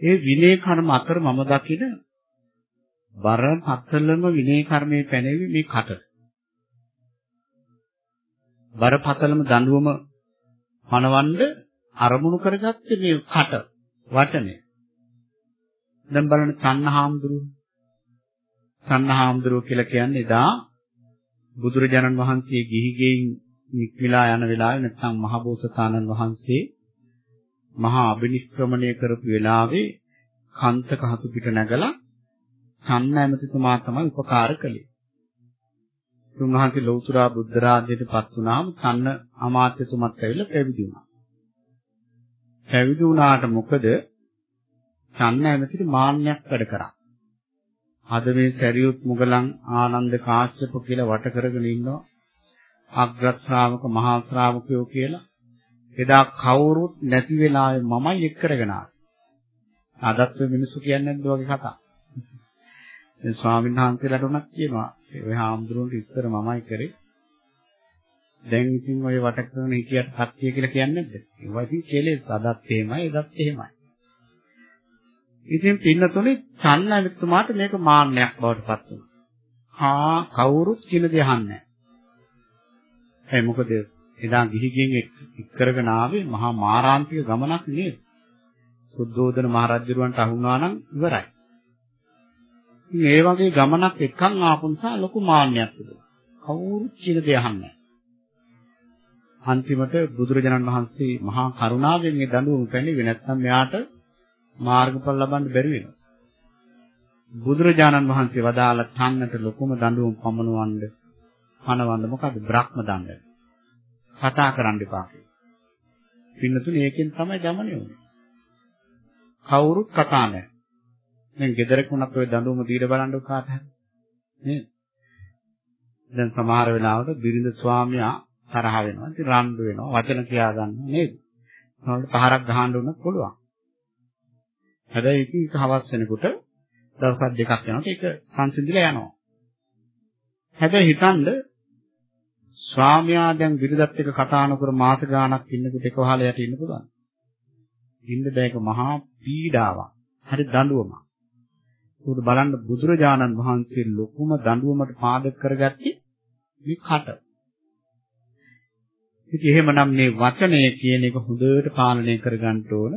ඒ විනය කර්ම අතර මම දකින බරපතලම විනය කර්මයේ පැනෙවි මේ කට. බරපතලම දඬුවම පනවන්න අරමුණු කරගත්තේ මේ කට වචනේ. දැන් බලන්න සන්නහාම්දුරු සන්නහාම්දුරු කියලා කියන්නේ එදා බුදුරජාණන් වහන්සේ ගිහි ගෙයින් නික්මිලා යන වෙලාවේ නැත්නම් මහබෝසතාණන් වහන්සේ මහා අබිනිෂ්ක්‍රමණය කරපු වෙලාවේ කන්තක හසු පිට නැගලා චන්න ඇමතිතුමා තමයි උපකාර කළේ. උන්වහන්සේ ලෞතර බුද්ධ රාජ්‍යයට පත් වුණාම චන්න අමාත්‍යතුමත් ඇවිල්ලා පැවිදි වුණා. පැවිදි වුණාට මොකද චන්න ඇමතිට මාන්නයක් වැඩ කරා. අද මේ සරියුත් මුගලන් ආනන්ද කාශ්‍යප කියලා වට කරගෙන ඉන්නවා. අග්‍ර ශ්‍රාවක මහා ශ්‍රාවකයෝ කියලා. එදා කවුරුත් නැති වෙලාවේ මමයි එක් කරගෙන ආවේ. අදත් ඔය මිනිස්සු කියන්නේ නැද්ද වගේ කතා. (laughs) දැන් ස්වාමීන් වහන්සේලාට උනත් කියනවා ඔය හාමුදුරුවන්ට ඉස්සර මමයි කරේ. දැන් ඉතින් ඔය වට කරන හිටියට කට්ටිය කියලා කියන්නේ නැද්ද? ඒවා ඉතින් කෙලෙස් අදත් එහෙමයි එදත් එහෙමයි. ඉතින් පින්නතුනේ චන්නවිතුමාට මේක මාන්නයක් බවට පත් වුණා. හා කවුරුත් කියන දේ අහන්නේ නැහැ. ඒ මොකද එදා ගිහිගෙන් එක් කරගෙන ආවේ මහා මාරාන්තික ගමනක් නේද? සුද්ධෝදන මහරජුරවන්ට අහුණා නම් ඉවරයි. ඉතින් ඒ වගේ ගමනක් එක්කන් ආපු නිසා ලොකු මාන්නයක් තිබුණා. කවුරුත් කියන දේ අහන්නේ අන්තිමට බුදුරජාණන් වහන්සේ මහා කරුණාවෙන් මේ දඬුවම පැනෙන්නේ නැත්නම් මෙයාට මාර්ගඵල ලබන්න බැරි වෙනවා. බුදුරජාණන් වහන්සේ වදාළ තන්නට ලොකුම දඬුවම් පමනවන්න පනවන්න මොකද බ්‍රහ්ම දණ්ඩ. කතා කරන්න එපා කියලා. පින්නතුනේ ඒකෙන් තමයි ගමනේ උනේ. කවුරුත් කතා නැහැ. දැන් ගෙදරක වුණත් ওই දඬුවම දීලා බලන්න කාට හරි. නේද? දැන් සමහර වෙලාවට බිරිඳ ස්වාමියා තරහ වෙනවා. ඉතින් රණ්ඩු වෙනවා. වචන කියා ගන්නවා නේද? මොනවද පහරක් ගහන්න උනත් පුළුවන්. හැබැයි ඒක හවස් වෙනකොට දවස් දෙකක් යනකොට ඒක සංසිඳිලා යනවා. හැබැයි හිතන්න ස්වාමියා දැන් බිරිඳත් එක්ක කතා නොකර මාස ගාණක් ඉන්නකොට එක වහල යට ඉන්න පුළුවන්. ඉන්න බෑක මහා පීඩාවක්. හරි දඬුවමක්. ඒක බලන්න බුදුරජාණන් වහන්සේ ලොකුම දඬුවමට පාදක කරගත්තේ මේ කට. ඉතින් එහෙමනම් මේ වචනය කියන එක හොඳට පාලනය කරගන්න ඕන.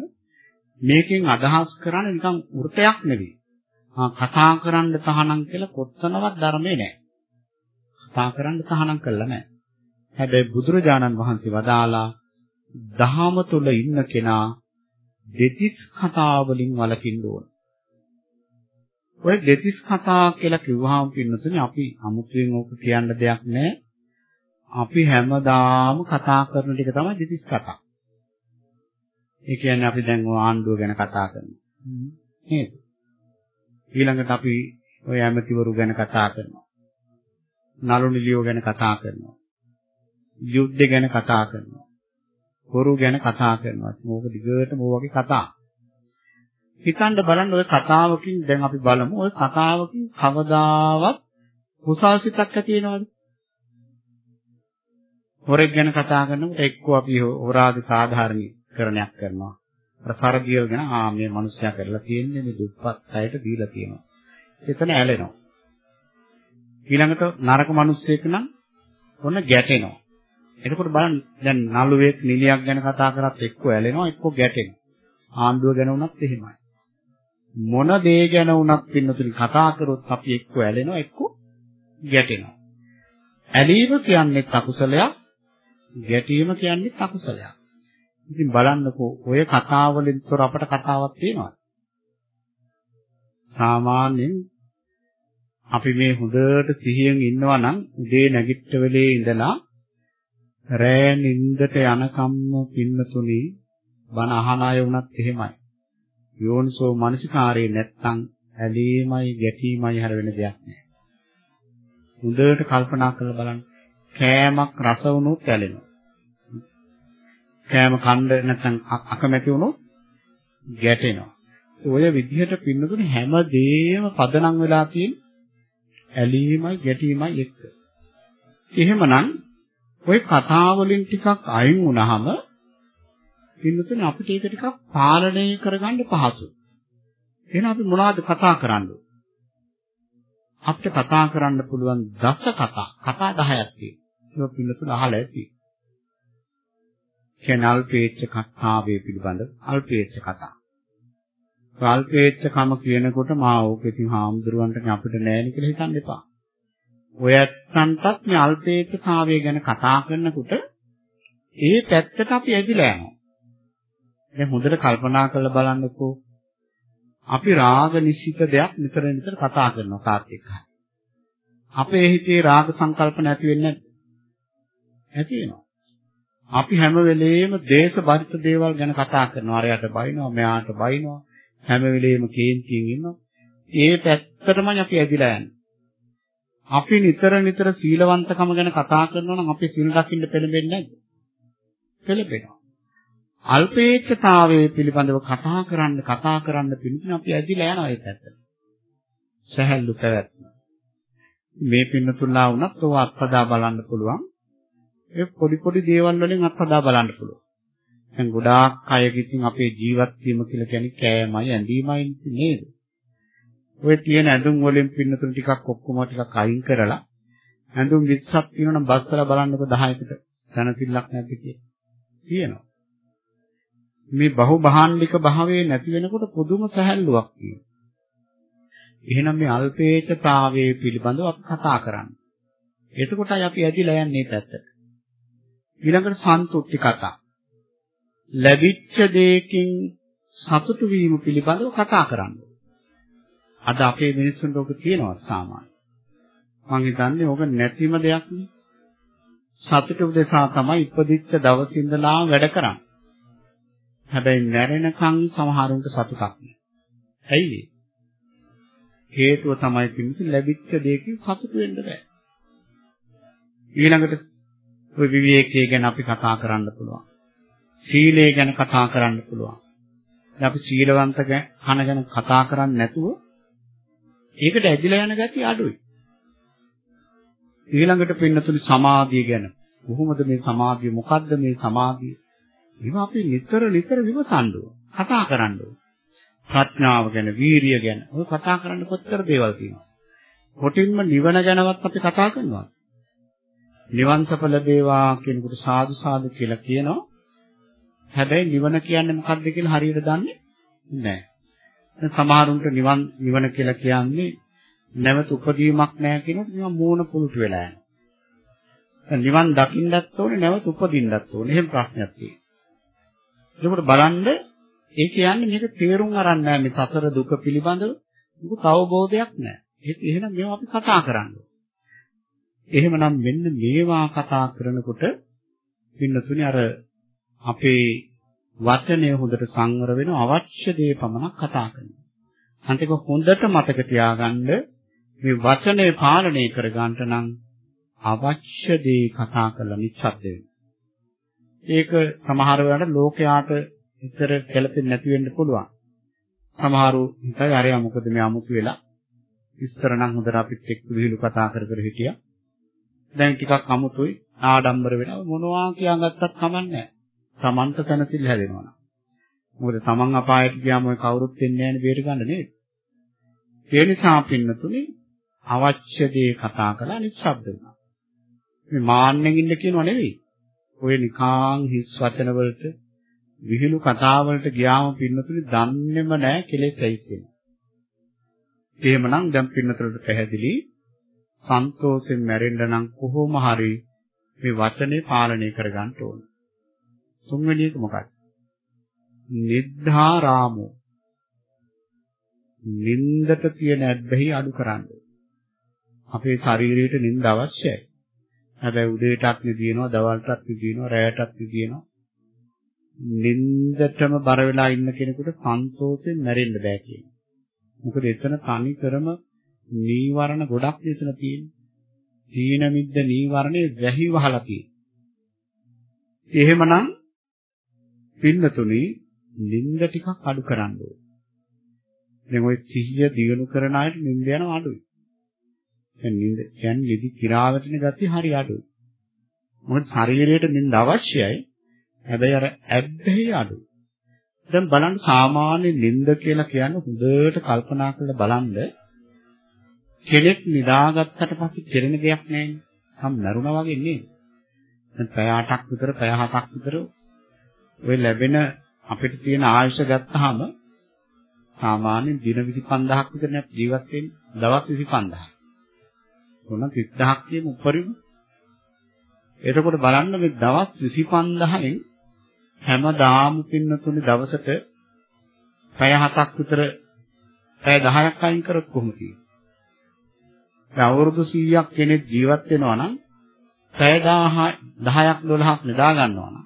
මේකෙන් අදහස් කරන්නේ නිකන් වෘතයක් නෙවෙයි. ආ කතා කරන්න තහනම් කියලා කොත්තනවත් ධර්මේ නැහැ. කතා කරන්න තහනම් කළා නැහැ. හැබැයි බුදුරජාණන් වහන්සේ වදාලා දහම තුල ඉන්න කෙනා දෙතිස් කතා වලින් වළකින්න ඕන. ඔය දෙතිස් කතා කියලා කිව්වහම පින්නතුනේ අපි අමුතුවෙන් ඕක කියන්න දෙයක් නැහැ. අපි හැමදාම කතා කරන ටික තමයි දෙතිස් කතා. ඒ කියන්නේ අපි දැන් ආණ්ඩුව ගැන කතා කරනවා. නේද? ඊළඟට අපි ඔය ඇමතිවරු ගැන කතා කරනවා. නළු නිලියෝ ගැන කතා කරනවා. යුද්ධ ගැන කතා කරනවා. හොරු ගැන කතා කරනවා. මොකද දිගටම ඔය වගේ කතා. හිතන්න බලන්න ඔය කතාවකින් දැන් අපි බලමු ඔය කතාවකින් කවදාවත් කුසල් සිතක් ඇති වෙනවද? හොරෙක් ගැන කතා කරනකොට එක්කෝ අපි හොරාගේ සාධාරණීකරණයක් කරනවා. අර සරදියල් ගැන ආ මේ මිනිස්සයා කරලා තියෙන්නේ මේ දුප්පත් අයට දීලා තියෙනවා. එතන ඇලෙනවා. ඊළඟට නරක මිනිස්සෙක් නම් ඔන්න ගැටෙනවා. එතකොට බලන්න දැන් නළුවෙක් නිලියක් ගැන කතා කරත් එක්ක ඇලෙනවා එක්ක ගැටෙනවා. ආණ්ඩුව ගැන වුණත් එහෙමයි. මොන දේ ගැන වුණත් පින්නතුනි කතා කරොත් අපි එක්ක ඇලෙනවා එක්ක ගැටෙනවා. ඇලීම කියන්නේ අකුසලයක්, ගැටීම කියන්නේ අකුසලයක්. ඉතින් බලන්නකෝ ඔය කතාවලින් තොර අපට කතාවක් තියෙනවද? සාමාන්‍යයෙන් අපි මේ හොඳට සිහියෙන් ඉන්නවා නම් උදේ නැගිට වෙලේ ඉඳලා රෑ නින්දට යනකම්ම පින්නතුනි බණ අහන අය වුණත් එහෙමයි. යෝනිසෝ මනසිකාරේ නැත්තම් ඇලීමයි ගැටීමයි හැර වෙන දෙයක් නෑ. හොඳට කල්පනා කරලා බලන්න. කෑමක් රස වුණොත් ඇලෙනවා. කෑම කන්න නැත්නම් අකමැති වුණොත් ගැටෙනවා. ඔය විදිහට පින්නතුනේ හැම දෙයක්ම පදනම් වෙලා තියෙන ඇලීමයි ගැටීමයි එක්ක. එහෙමනම් ওই කතා වලින් ටිකක් අයින් වුණාම පින්නතුනේ අපිට ඒක ටිකක් පාලනය කරගන්න පහසුයි. එහෙනම් අපි මොනවද කතා කරන්නේ? අපිට කතා කරන්න පුළුවන් දස කතා. කතා 10ක් තියෙනවා. ඒක පින්නතුන අහලා ඇති. කියන්නේ අල්පේච්ඡ කතාවේ පිළිබඳ අල්පේච්ඡ කතා. අල්පේච්ඡකම කියනකොට මා ඕක ඉතින් හාමුදුරුවන්ට අපිට නෑනේ කියලා හිතන්න එපා. ඔය ඇත්තන්ටත් මේ අල්පේච්ඡතාවය ගැන කතා කරනකොට ඒ පැත්තට අපි ඇදිලා යනවා. දැන් හොඳට කල්පනා කරලා බලන්නකෝ. අපි රාග නිශ්චිත දෙයක් නිතර නිතර කතා කරනවා කාත් එක්ක. අපේ හිතේ රාග සංකල්පන ඇති වෙන්නේ නැද්ද? ඇති වෙනවා. අපි හැම වෙලෙම දේශ බරිත දේවල් ගැන කතා කරනවා. අරයට බයිනවා, මෙයාට බයිනවා. හැම වෙලෙම කේන්තියෙන් ඉන්නවා. ඒ පැත්තටමයි අපි ඇදිලා යන්නේ. අපි නිතර නිතර සීලවන්තකම ගැන කතා කරනවා නම් අපි සීල් රකින්න පෙළඹෙන්නේ නැද්ද? පෙළඹෙනවා. අල්පේච්ඡතාවයේ පිළිබඳව කතා කරන්න කතා කරන්න පිළිතුරු අපි ඇදිලා යනවා ඒ පැත්තට. සහැල්ලු පැවැත්ම. මේ පින්නතුල්ලා වුණත් ඔව අත්හදා බලන්න පුළුවන්. ඒ පොඩි පොඩි දේවල් වලින් අත්හදා බලන්න පුළුවන්. දැන් ගොඩාක් අය ඉතින් අපේ ජීවත් වීම කියලා කියන්නේ කෑමයි ඇඳීමයි නේද? ඔය තියෙන ඇඳුම් වලින් පින්නතුන් ටිකක් ඔක්කොම ටිකක් අයින් කරලා ඇඳුම් 20ක් තියෙනවනම් බස්සලා බලන්නකො 10කට සනසිල්ලක් නැද්ද කියලා. තියෙනවා. මේ බහු භාණ්ඩික භාවයේ නැති වෙනකොට පුදුම සැහැල්ලුවක් තියෙනවා. එහෙනම් මේ අල්පේච්ඡතාවයේ පිළිබඳව අපි කතා කරන්න. එතකොටයි අපි ඇදිලා යන්නේ පැත්තට. ඊළඟට සන්තුෂ්ටි කතා. ලැබිච්ච දෙයකින් සතුටු වීම පිළිබඳව කතා කරන්න. අද අපේ මිනිස්සුන්ට ඔක තියෙනවා සාමාන්‍ය. මං හිතන්නේ ඕක නැතිම දෙයක් නේ. සතුට උදෙසා තමයි ඉපදිච්ච දවසේ ඉඳලා වැඩ කරන්නේ. හැබැයි මැරෙනකන් සමහරුන්ට සතුටක් නෑ. ඇයි හේතුව තමයි පිණිස ලැබිච්ච දෙයකින් සතුට වෙන්න බෑ. ඊළඟට ওই විවේකයේ ගැන අපි කතා කරන්න පුළුවන්. සීලය ගැන කතා කරන්න පුළුවන්. අපි සීලවන්ත කන ගැන කතා කරන්නේ නැතුව ඒකට ඇදිලා යන ගැටි අඩුයි. ඊළඟට පින්නතුනි සමාධිය ගැන. කොහොමද මේ සමාධිය? මොකද්ද මේ සමාධිය? ඒවා අපි නිතර නිතර විමසන්න ඕන. කතා කරන්න ඕන. ප්‍රඥාව ගැන, වීරිය ගැන ඔය කතා කරන්න කොච්චර දේවල් තියෙනවද? කොටින්ම නිවන ගැනවත් අපි කතා කරනවා. නිවන් සප ලැබේවා කියනකොට සාදු සාදු කියලා කියනවා. හැබැයි නිවන කියන්නේ මොකක්ද කියලා හරියට දන්නේ නැහැ. සමහරුන්ට නිවන් නිවන කියලා කියන්නේ නැවත උපදීමක් නැහැ කියනොත් නිකන් මූණ පුරුටු වෙලා යනවා. නිවන් දකින්නත් ඕනේ නැවත උපදින්නත් ඕනේ. එහෙම ප්‍රශ්නයක් තියෙනවා. ඒකට බලන්න ඒ කියන්නේ මේක තේරුම් අරන් නැහැ මේ සතර දුක පිළිබඳව මොකද අවබෝධයක් නැහැ. ඒක එහෙනම් මේවා අපි කතා කරන්න. එහෙමනම් මෙන්න මේවා කතා කරනකොට පින්නතුනි අර අපේ වචනය හොඳට සංවර වෙන අවශ්‍ය දේ පමණක් කතා කරනවා. අන්තික හොඳට මතක තියාගන්න මේ වචනේ පාලනය කර ගන්නට නම් අවශ්‍ය දේ කතා කරලා නිශ්ශබ්ද වෙන්න. ඒක සමහර වෙලාවට ලෝකයාට විතර ගැලපෙන්නේ නැති වෙන්න පුළුවන්. සමහරු හිතයි අරයා මොකද මේ අමුතු වෙලා ඉස්සර නම් හොඳට අපිත් එක්ක විහිළු කතා කර කර හිටියා. දැන් ටිකක් අමුතුයි ආඩම්බර වෙනවා මොනවා කියාගත්තත් කමන්නේ නැහැ. Tamanta තනසිල් හැදෙනවා. මොකද Taman අපායට ගියාම ඔය කවුරුත් එන්නේ නැහැ නේ බේර ගන්න නේද? ඒ නිසා පින්නතුනේ අවශ්‍ය දේ කතා කරලා නිශ්ශබ්ද වෙනවා. මේ මාන්නෙන් ඉන්න කියනව නෙවෙයි. ඔය නිකාං හිස් වචන වලට විහිළු කතා වලට ගියාම පින්නතුනේ දන්නේම නැහැ කෙලෙස් ඇයිස් වෙනවා. එහෙමනම් දැන් පින්නතුලට පැහැදිලි සන්තෝෂෙන් මැරෙන්න නම් කොහොම හරි මේ වචනේ පාලනය කරගන්න ඕන. තුන්වෙනි එක මොකක්ද? නිද්ධාරාමෝ. නින්දට තියෙන ඇබ්බැහි අඩු කරන්න. අපේ ශරීරයට නිින්ද අවශ්‍යයි. හැබැයි උදේටත් නිදිනවා, දවල්ටත් නිදිනවා, රැයටත් නිදිනවා. නින්දටම බර වෙලා ඉන්න කෙනෙකුට සන්තෝෂයෙන් මැරෙන්න බෑ කියන්නේ. මොකද එතන තනි කරම නීවරණ ගොඩක් එතන තියෙනවා. තීන මිද්ද නීවරණේ වැහි වහලා තියෙනවා. එහෙමනම් පින්නතුනි නින්ද ටිකක් අඩු කරන්න ඕනේ. දැන් ওই සිහිය දියුණු කරන අයට නින්ද යනවා අඩුයි. නින්ද කියන්නේ නිදි කිරාවටනේ ගත්තේ හරි අඩුයි. මොකද ශරීරයට නින්ද අවශ්‍යයි. හැබැයි අර ඇබ්බැහි අඩුයි. දැන් බලන්න සාමාන්‍ය නින්ද කියලා කියන්නේ හොඳට කල්පනා කරලා බලන්න කෙනෙක් නිදාගත්තට පස්සේ කෙරෙන දෙයක් නැහැ. හම් මරුණා වගේ නේද? දැන් පැය 8ක් විතර පැය 7ක් විතර ওই ලැබෙන අපිට තියෙන ආයුෂ ගත්තාම සාමාන්‍ය දින 25000ක් විතර ජීවත් වෙන්නේ දවස් 25000ක්. මොන 30000ක් කියමු උපරිම. එතකොට බලන්න මේ දවස් 25000න් හැමදාම පින්නතුනේ දවසට පැය 7ක් විතර පැය 10ක් අයින් කරොත් කොහොමද තියෙන්නේ? අවුරුදු 100ක් කෙනෙක් ජීවත් වෙනවා නම් පැය 10 10ක් 12ක් නිදා ගන්නවා නම්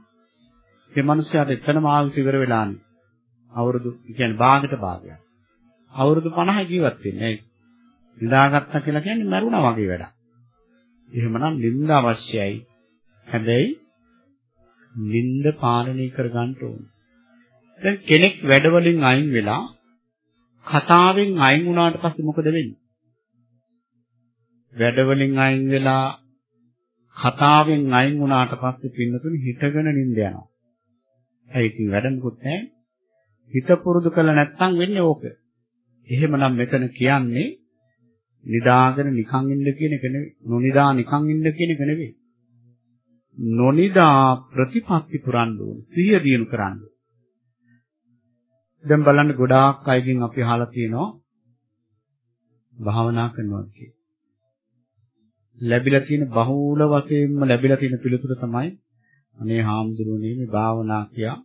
ඒ මනුස්සයාට එතනම ආයුෂ ඉවර වෙලානේ. අවුරුදු කියන්නේ භාගයට භාගයක්. අවුරුදු 50 ජීවත් වෙන්නේ. නිදාගත්තා කියලා කියන්නේ මරුණා වගේ වැඩක්. එහෙමනම් නිින්ද අවශ්‍යයි. හැබැයි නිින්ද පාලනය කරගන්න ඕනේ. දැන් කෙනෙක් වැඩවලින් අයින් වෙලා කතාවෙන් අයින් වුණාට පස්සේ මොකද වෙන්නේ? වැඩවලින් අයින් වෙලා කතාවෙන් අයින් වුණාට පස්සේ පින්නතුනි හිතගෙන නිින්ද යනවා. ඇයි ඉතින් වැඩමුකුත් නැහැ. හිත පුරුදු කළ නැත්නම් වෙන්නේ ඕක. එහෙමනම් මෙතන කියන්නේ නිදාගෙන නිකන් ඉන්න කියන එක නෙවෙයි. නොනිදා නිකන් ඉන්න කියන එක නෙවෙයි. නොනිදා ප්‍රතිපත්ති පුරන්න ඕනේ. සිහිය දිනු කරන්න. දැන් බලන්න ගොඩාක් අයගෙන් අපි අහලා තියෙනවා භාවනා කරනවා කියලා. ලැබිලා තියෙන බහූල වශයෙන්ම ලැබිලා තියෙන පිළිතුර තමයි අනේ හාමුදුරුවනේ මේ භාවනා කියා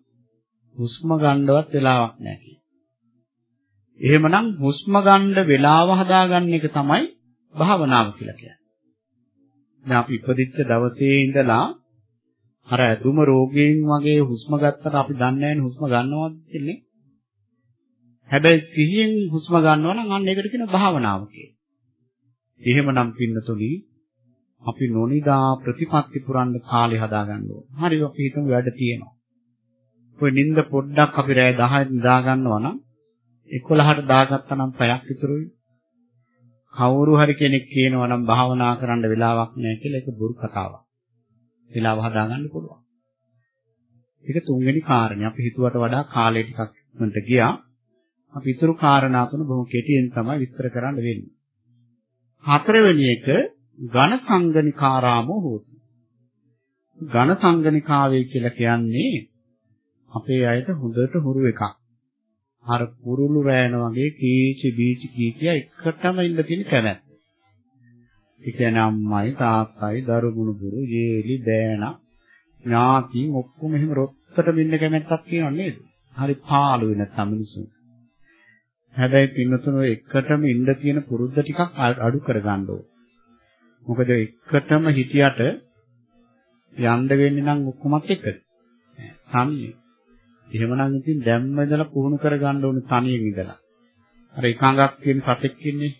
හුස්ම ගන්නවත් වෙලාවක් නැහැ කියලා. එහෙමනම් හුස්ම ගන්න වෙලාව හදාගන්න එක තමයි භාවනාව කියලා කියන්නේ. දැන් අපි ඉපදිච්ච දවසේ ඉඳලා අර ඇදුම රෝගයෙන් වගේ හුස්ම ගත්තට අපි දන්නේ නැහැ හුස්ම ගන්නවද කියන්නේ. හැබැයි සිහියෙන් හුස්ම ගන්නවා නම් අන්න ඒකට කියන භාවනාව කියලා. එහෙමනම් පින්නතුනි අපි නොනිදා ප්‍රතිපත්ති පුරන්න කාලේ හදාගන්න ඕන. හරි අපි හිතමු වැඩ තියෙනවා. ඔය නිින්ද පොඩ්ඩක් අපි රෑ 10ට නිදා ගන්නවා නම් 11ට දාගත්තා නම් පැයක් විතරුයි. කවුරු හරි කෙනෙක් කියනවා නම් භාවනා කරන්න වෙලාවක් නැහැ කියලා ඒක බොරු කතාවක්. වෙලාව හදාගන්න පුළුවන්. ඒක තුන්වෙනි කාරණේ. අපි හිතුවට වඩා කාලය ටිකක් මන්ට ගියා. අපි ඊතුරු කාරණා තුන බොහොම කෙටියෙන් තමයි විස්තර කරන්න වෙන්නේ. හතරවෙනි එක ඝන සංගනිකාරාමෝ හෝති. ඝන සංගනිකාවේ කියලා කියන්නේ අපේ අයට හොඳට හුරු එකක්. අර කුරුළු රෑන වගේ කීචි බීචි කී කිය එකටම ඉන්න තියෙන කැමැත්ත. ඒ කියන්නේ අම්මයි තාත්තයි දරුගුණු පුරු ජේලි බෑනා ඥාතින් ඔක්කොම එහෙම රොත්තට මෙන්න කැමැත්තක් තියෙනව නේද? හරි පාළු වෙන සමිනිසුන්. හැබැයි පින්නතුන ඔය එකටම ඉන්න තියෙන පුරුද්ද ටිකක් අඩු කරගන්න ඕන. මොකද එකටම හිටියට යන්න වෙන්නේ නම් ඔක්කොමත් එකද? තනියෙන්. එහෙමනම් ඉතින් දැම්ම ඉඳලා පුහුණු කරගන්න ඕනේ තනියෙන් ඉඳලා. අර එකඟක් තියෙන සතෙක් ඉන්නේ.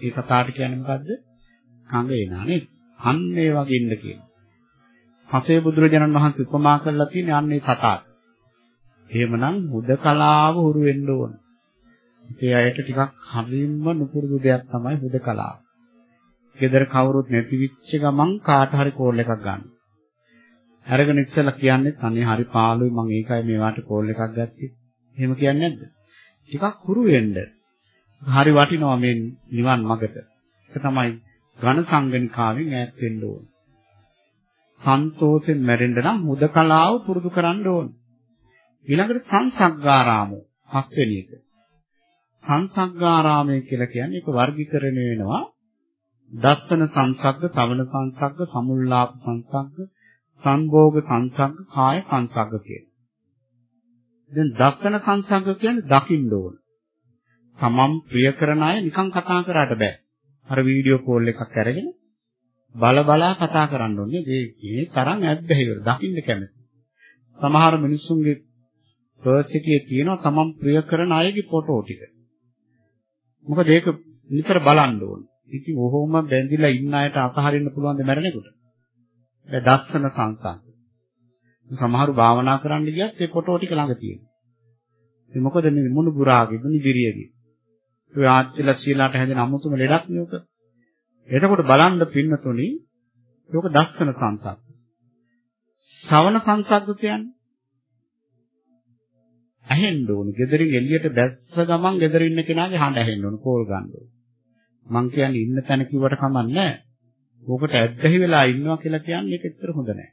ඒ සතාට කියන්නේ මොකද්ද? කඟ එනා නේද? අන්න ඒ වගේ ඉන්න කියනවා. පසේ බුදුරජාණන් වහන්සේ උපමා කරලා තියෙන්නේ අන්නේ සතාට. එහෙමනම් හුදකලාව හුරු වෙන්න ඕන. ඒ අයට ටිකක් හරින්ම නුපුරුදු දෙයක් තමයි හුදකලාව. ගෙදර කවුරුත් නැති විච්ච ගමන් කාට හරි කෝල් එකක් ගන්න. අරගෙන ඉස්සලා කියන්නේ අනේ හරි පාළුයි මම ඒකයි මේවට කෝල් එකක් ගත්තේ. එහෙම කියන්නේ නැද්ද? ටිකක් හුරු වෙන්න. හරි වටිනවා මේ නිවන් මගට. ඒක තමයි ඝන සංගණිකාවෙන් ඈත් වෙන්න ඕන. සන්තෝෂෙන් මැරෙන්න නම් මුදකලාව පුරුදු කරන්න ඕන. ඊළඟට සංසග්ගාරාමෝ පස්වෙනි එක. සංසග්ගාරාමය කියලා කියන්නේ ඒක වර්ගීකරණය වෙනවා. දස්සන සංසග්ග, සවන සංසග්ග, සමුල්ලාප සංසග්ග, සංභෝග සංසග්ග, කාය සංසග්ග කියන. දැන් දස්සන සංසග්ග කියන්නේ දකින්න ඕන. තමන් ප්‍රිය කරන අය නිකන් කතා කරාට බෑ. අර වීඩියෝ කෝල් එකක් අරගෙන බල බලා කතා කරන්න ඕනේ. මේ තරම් ඇබ්බැහිවල දකින්න කැමති. සමහර මිනිස්සුන්ගේ පර්ස් එකේ තියෙනවා තමන් ප්‍රිය කරන අයගේ ෆොටෝ ටික. මොකද ඒක නිතර බලන්න ඕනේ. ඉතින් ඔහොම බැඳිලා ඉන්න අයට අතහරින්න පුළුවන් ද මැරෙනකොට? ඒ දස්සන සංසංග. සමහරු භාවනා කරන්න ගියත් ඒ ෆොටෝ ටික ළඟ තියෙනවා. ඒ මොකද මේ මුණුබුරාගේ මුනිබිරියගේ. ඒ ආච්චිලා සීලාට හැදෙන අමුතුම ලෙඩක් නියොක. එතකොට බලන්න පින්නතුනි ඒක දස්සන සංසග්ග. ශ්‍රවණ සංසග්ග කියන්නේ ඇහෙන්න ඕනේ. ගෙදරින් එළියට බැස්ස ගමන් ගෙදර ඉන්න කෙනාගේ හඬ ඇහෙන්න ඕනේ. කෝල් ගන්න ඕනේ. මං කියන්නේ ඉන්න තැන කිව්වට කමක් නැහැ. ඕකට ඇද්දහි වෙලා ඉන්නවා කියලා කියන්නේ ඒක ඇත්තට හොඳ නැහැ.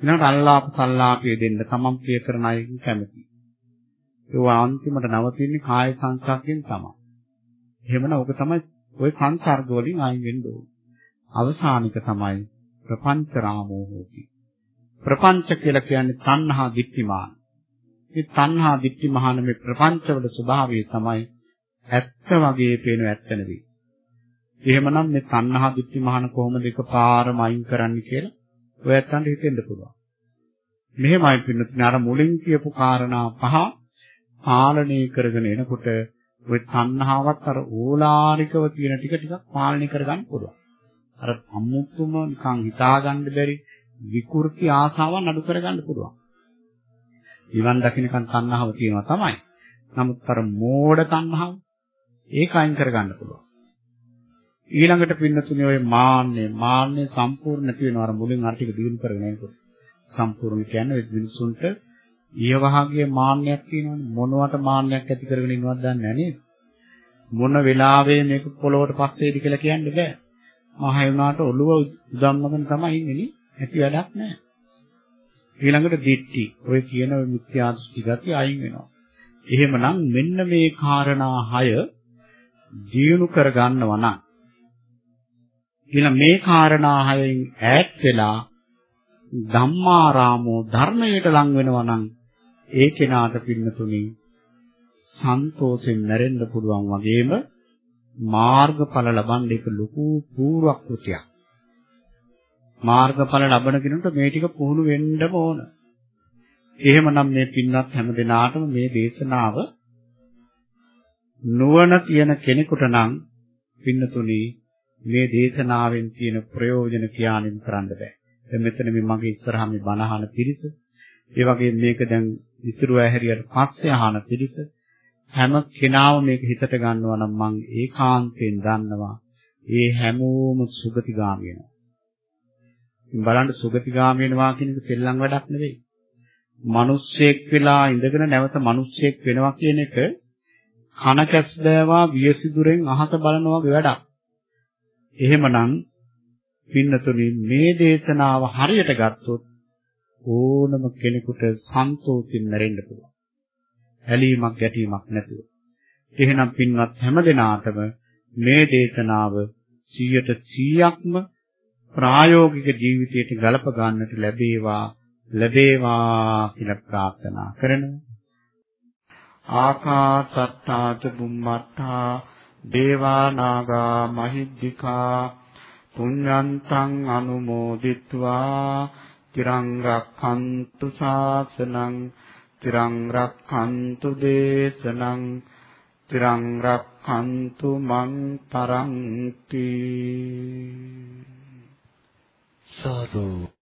ඊළඟට අල්ලාප සල්ලාපිය දෙන්න තමන් ප්‍රිය කරන අයකින් කැමති. ඒවා අන්තිමට නවතින්නේ කාය සංසර්ගයෙන් තමයි. එහෙමනම් ඕක තමයි ওই සංසර්ග වලින් අයින් වෙන්න ඕනේ. අවසානික තමයි ප්‍රපංච රාමෝ හෝති. ප්‍රපංච කියලා කියන්නේ තණ්හා දික්තිමාන. මේ තණ්හා දික්තිමාන මේ ප්‍රපංචවල ස්වභාවය තමයි ඇත්ත වගේ පේන ඇත්ත නෙවෙයි. එහෙමනම් මේ තණ්හා දික්තිමාන කොහොමද එකපාරම අයින් කරන්නේ කියලා ඔයයන්ට හිතෙන්න පුළුවන්. මෙහෙමයි පින්නතුනේ අර මුලින් කියපු කාරණා පහ පාලනය කරගෙන එනකොට ওই තණ්හාවත් අර ඕලාරිකව තියෙන ටික ටිකක් පාලනය කරගන්න පුළුවන්. අර අමුතුම නිකන් හිතාගන්න බැරි විකෘති ආසාවන් අඩු කරගන්න පුළුවන්. නිවන් දකින්නකන් තණ්හාව තියෙනවා තමයි. නමුත් අර මෝඩ තණ්හාව ඒක අයින් කරගන්න පුළුවන්. ඊළඟට පින්නතුනේ ඔය මාන්නේ මාන්නේ සම්පූර්ණ නැති වෙනවා. අර මුලින් අර ටික දිනු කරගෙන යනකොට. සම්පූර්ණ කියන්නේ මිනිසුන්ට ඊවහාගේ මාන්නයක් තියෙනවනේ. මොනවට මාන්නයක් ඇති කරගෙන ඉන්නවද දන්නේ නැහැ නේද? මොන වෙලාවෙ මේක පොළොවට පස්සේද කියලා කියන්න බෑ. මහය වුණාට ඔළුව උදම්මගෙන තමයි ඉන්නේ නේ. ඇති වැඩක් නැහැ. ඊළඟට දිට්ටි. ඔය කියන ඔය මිත්‍යා දෘෂ්ටි ගතිය අයින් වෙනවා. එහෙමනම් මෙන්න මේ කාරණා 6 දියුණු කර ගන්නවා නම් ඊළඟ මේ කාරණා 6න් ඈත් වෙලා ධම්මාරාමෝ ධර්මයට ලං වෙනවා නම් ඒ කෙනාට පින්නතුනි සන්තෝෂෙන් නැරෙන්න පුළුවන් වගේම මාර්ගඵල ලබන්න එක ලොකු පූර්වක්‍ෘතියක්. මාර්ගඵල ලබන කෙනෙකුට මේ ටික පුහුණු වෙන්නම ඕන. එහෙමනම් මේ පින්වත් හැම දිනාටම මේ දේශනාව නුවණ තියෙන කෙනෙකුට නම් පින්නතුනි මේ දේශනාවෙන් තියෙන ප්‍රයෝජන කියානින් කරන්න බෑ. දැන් මෙතන මේ මගේ ඉස්සරහා මේ බණහන පිරිස, ඒ වගේ මේක දැන් විසිරුව ඇහැරියට පස්සේ අහන පිළිස හැම කෙනාම මේක හිතට ගන්නවා නම් මං ඒකාන්තයෙන් දන්නවා ඒ හැමෝම සුගතිගාමී වෙනවා. ඉතින් බලන්න සුගතිගාමී වෙනවා කියන එක සෙල්ලම් වැඩක් නෙවෙයි. මිනිස්සෙක් වෙලා ඉඳගෙන නැවත මිනිස්සෙක් වෙනවා කියන එක කන කැස් බෑවා වියසිදුරෙන් අහස බලනවා වගේ වැඩක්. එහෙමනම් පින්නතුනි මේ දේශනාව හරියට ගත්තොත් ඕනම කෙනෙකුට සන්තෝෂින් නැරෙන්න පුළුවන්. ඇලීමක් ගැටීමක් නැතුව. එහෙනම් පින්වත් හැමදෙනාටම මේ දේශනාව 100%ක්ම ප්‍රායෝගික ජීවිතයට ගලප ගන්නට ලැබේවා ලැබේවා කියලා ප්‍රාර්ථනා කරනවා. ආකාසත්තාච බුම්මත්තා දේවා නාග මහිද්దికා පුඤ්ඤන්තං අනුමෝදිත්වා තිරං රක්ඛන්තු ශාසනං තිරං රක්ඛන්තු දේශනං තිරං රක්ඛන්තු මං පරන්ති। සාදු।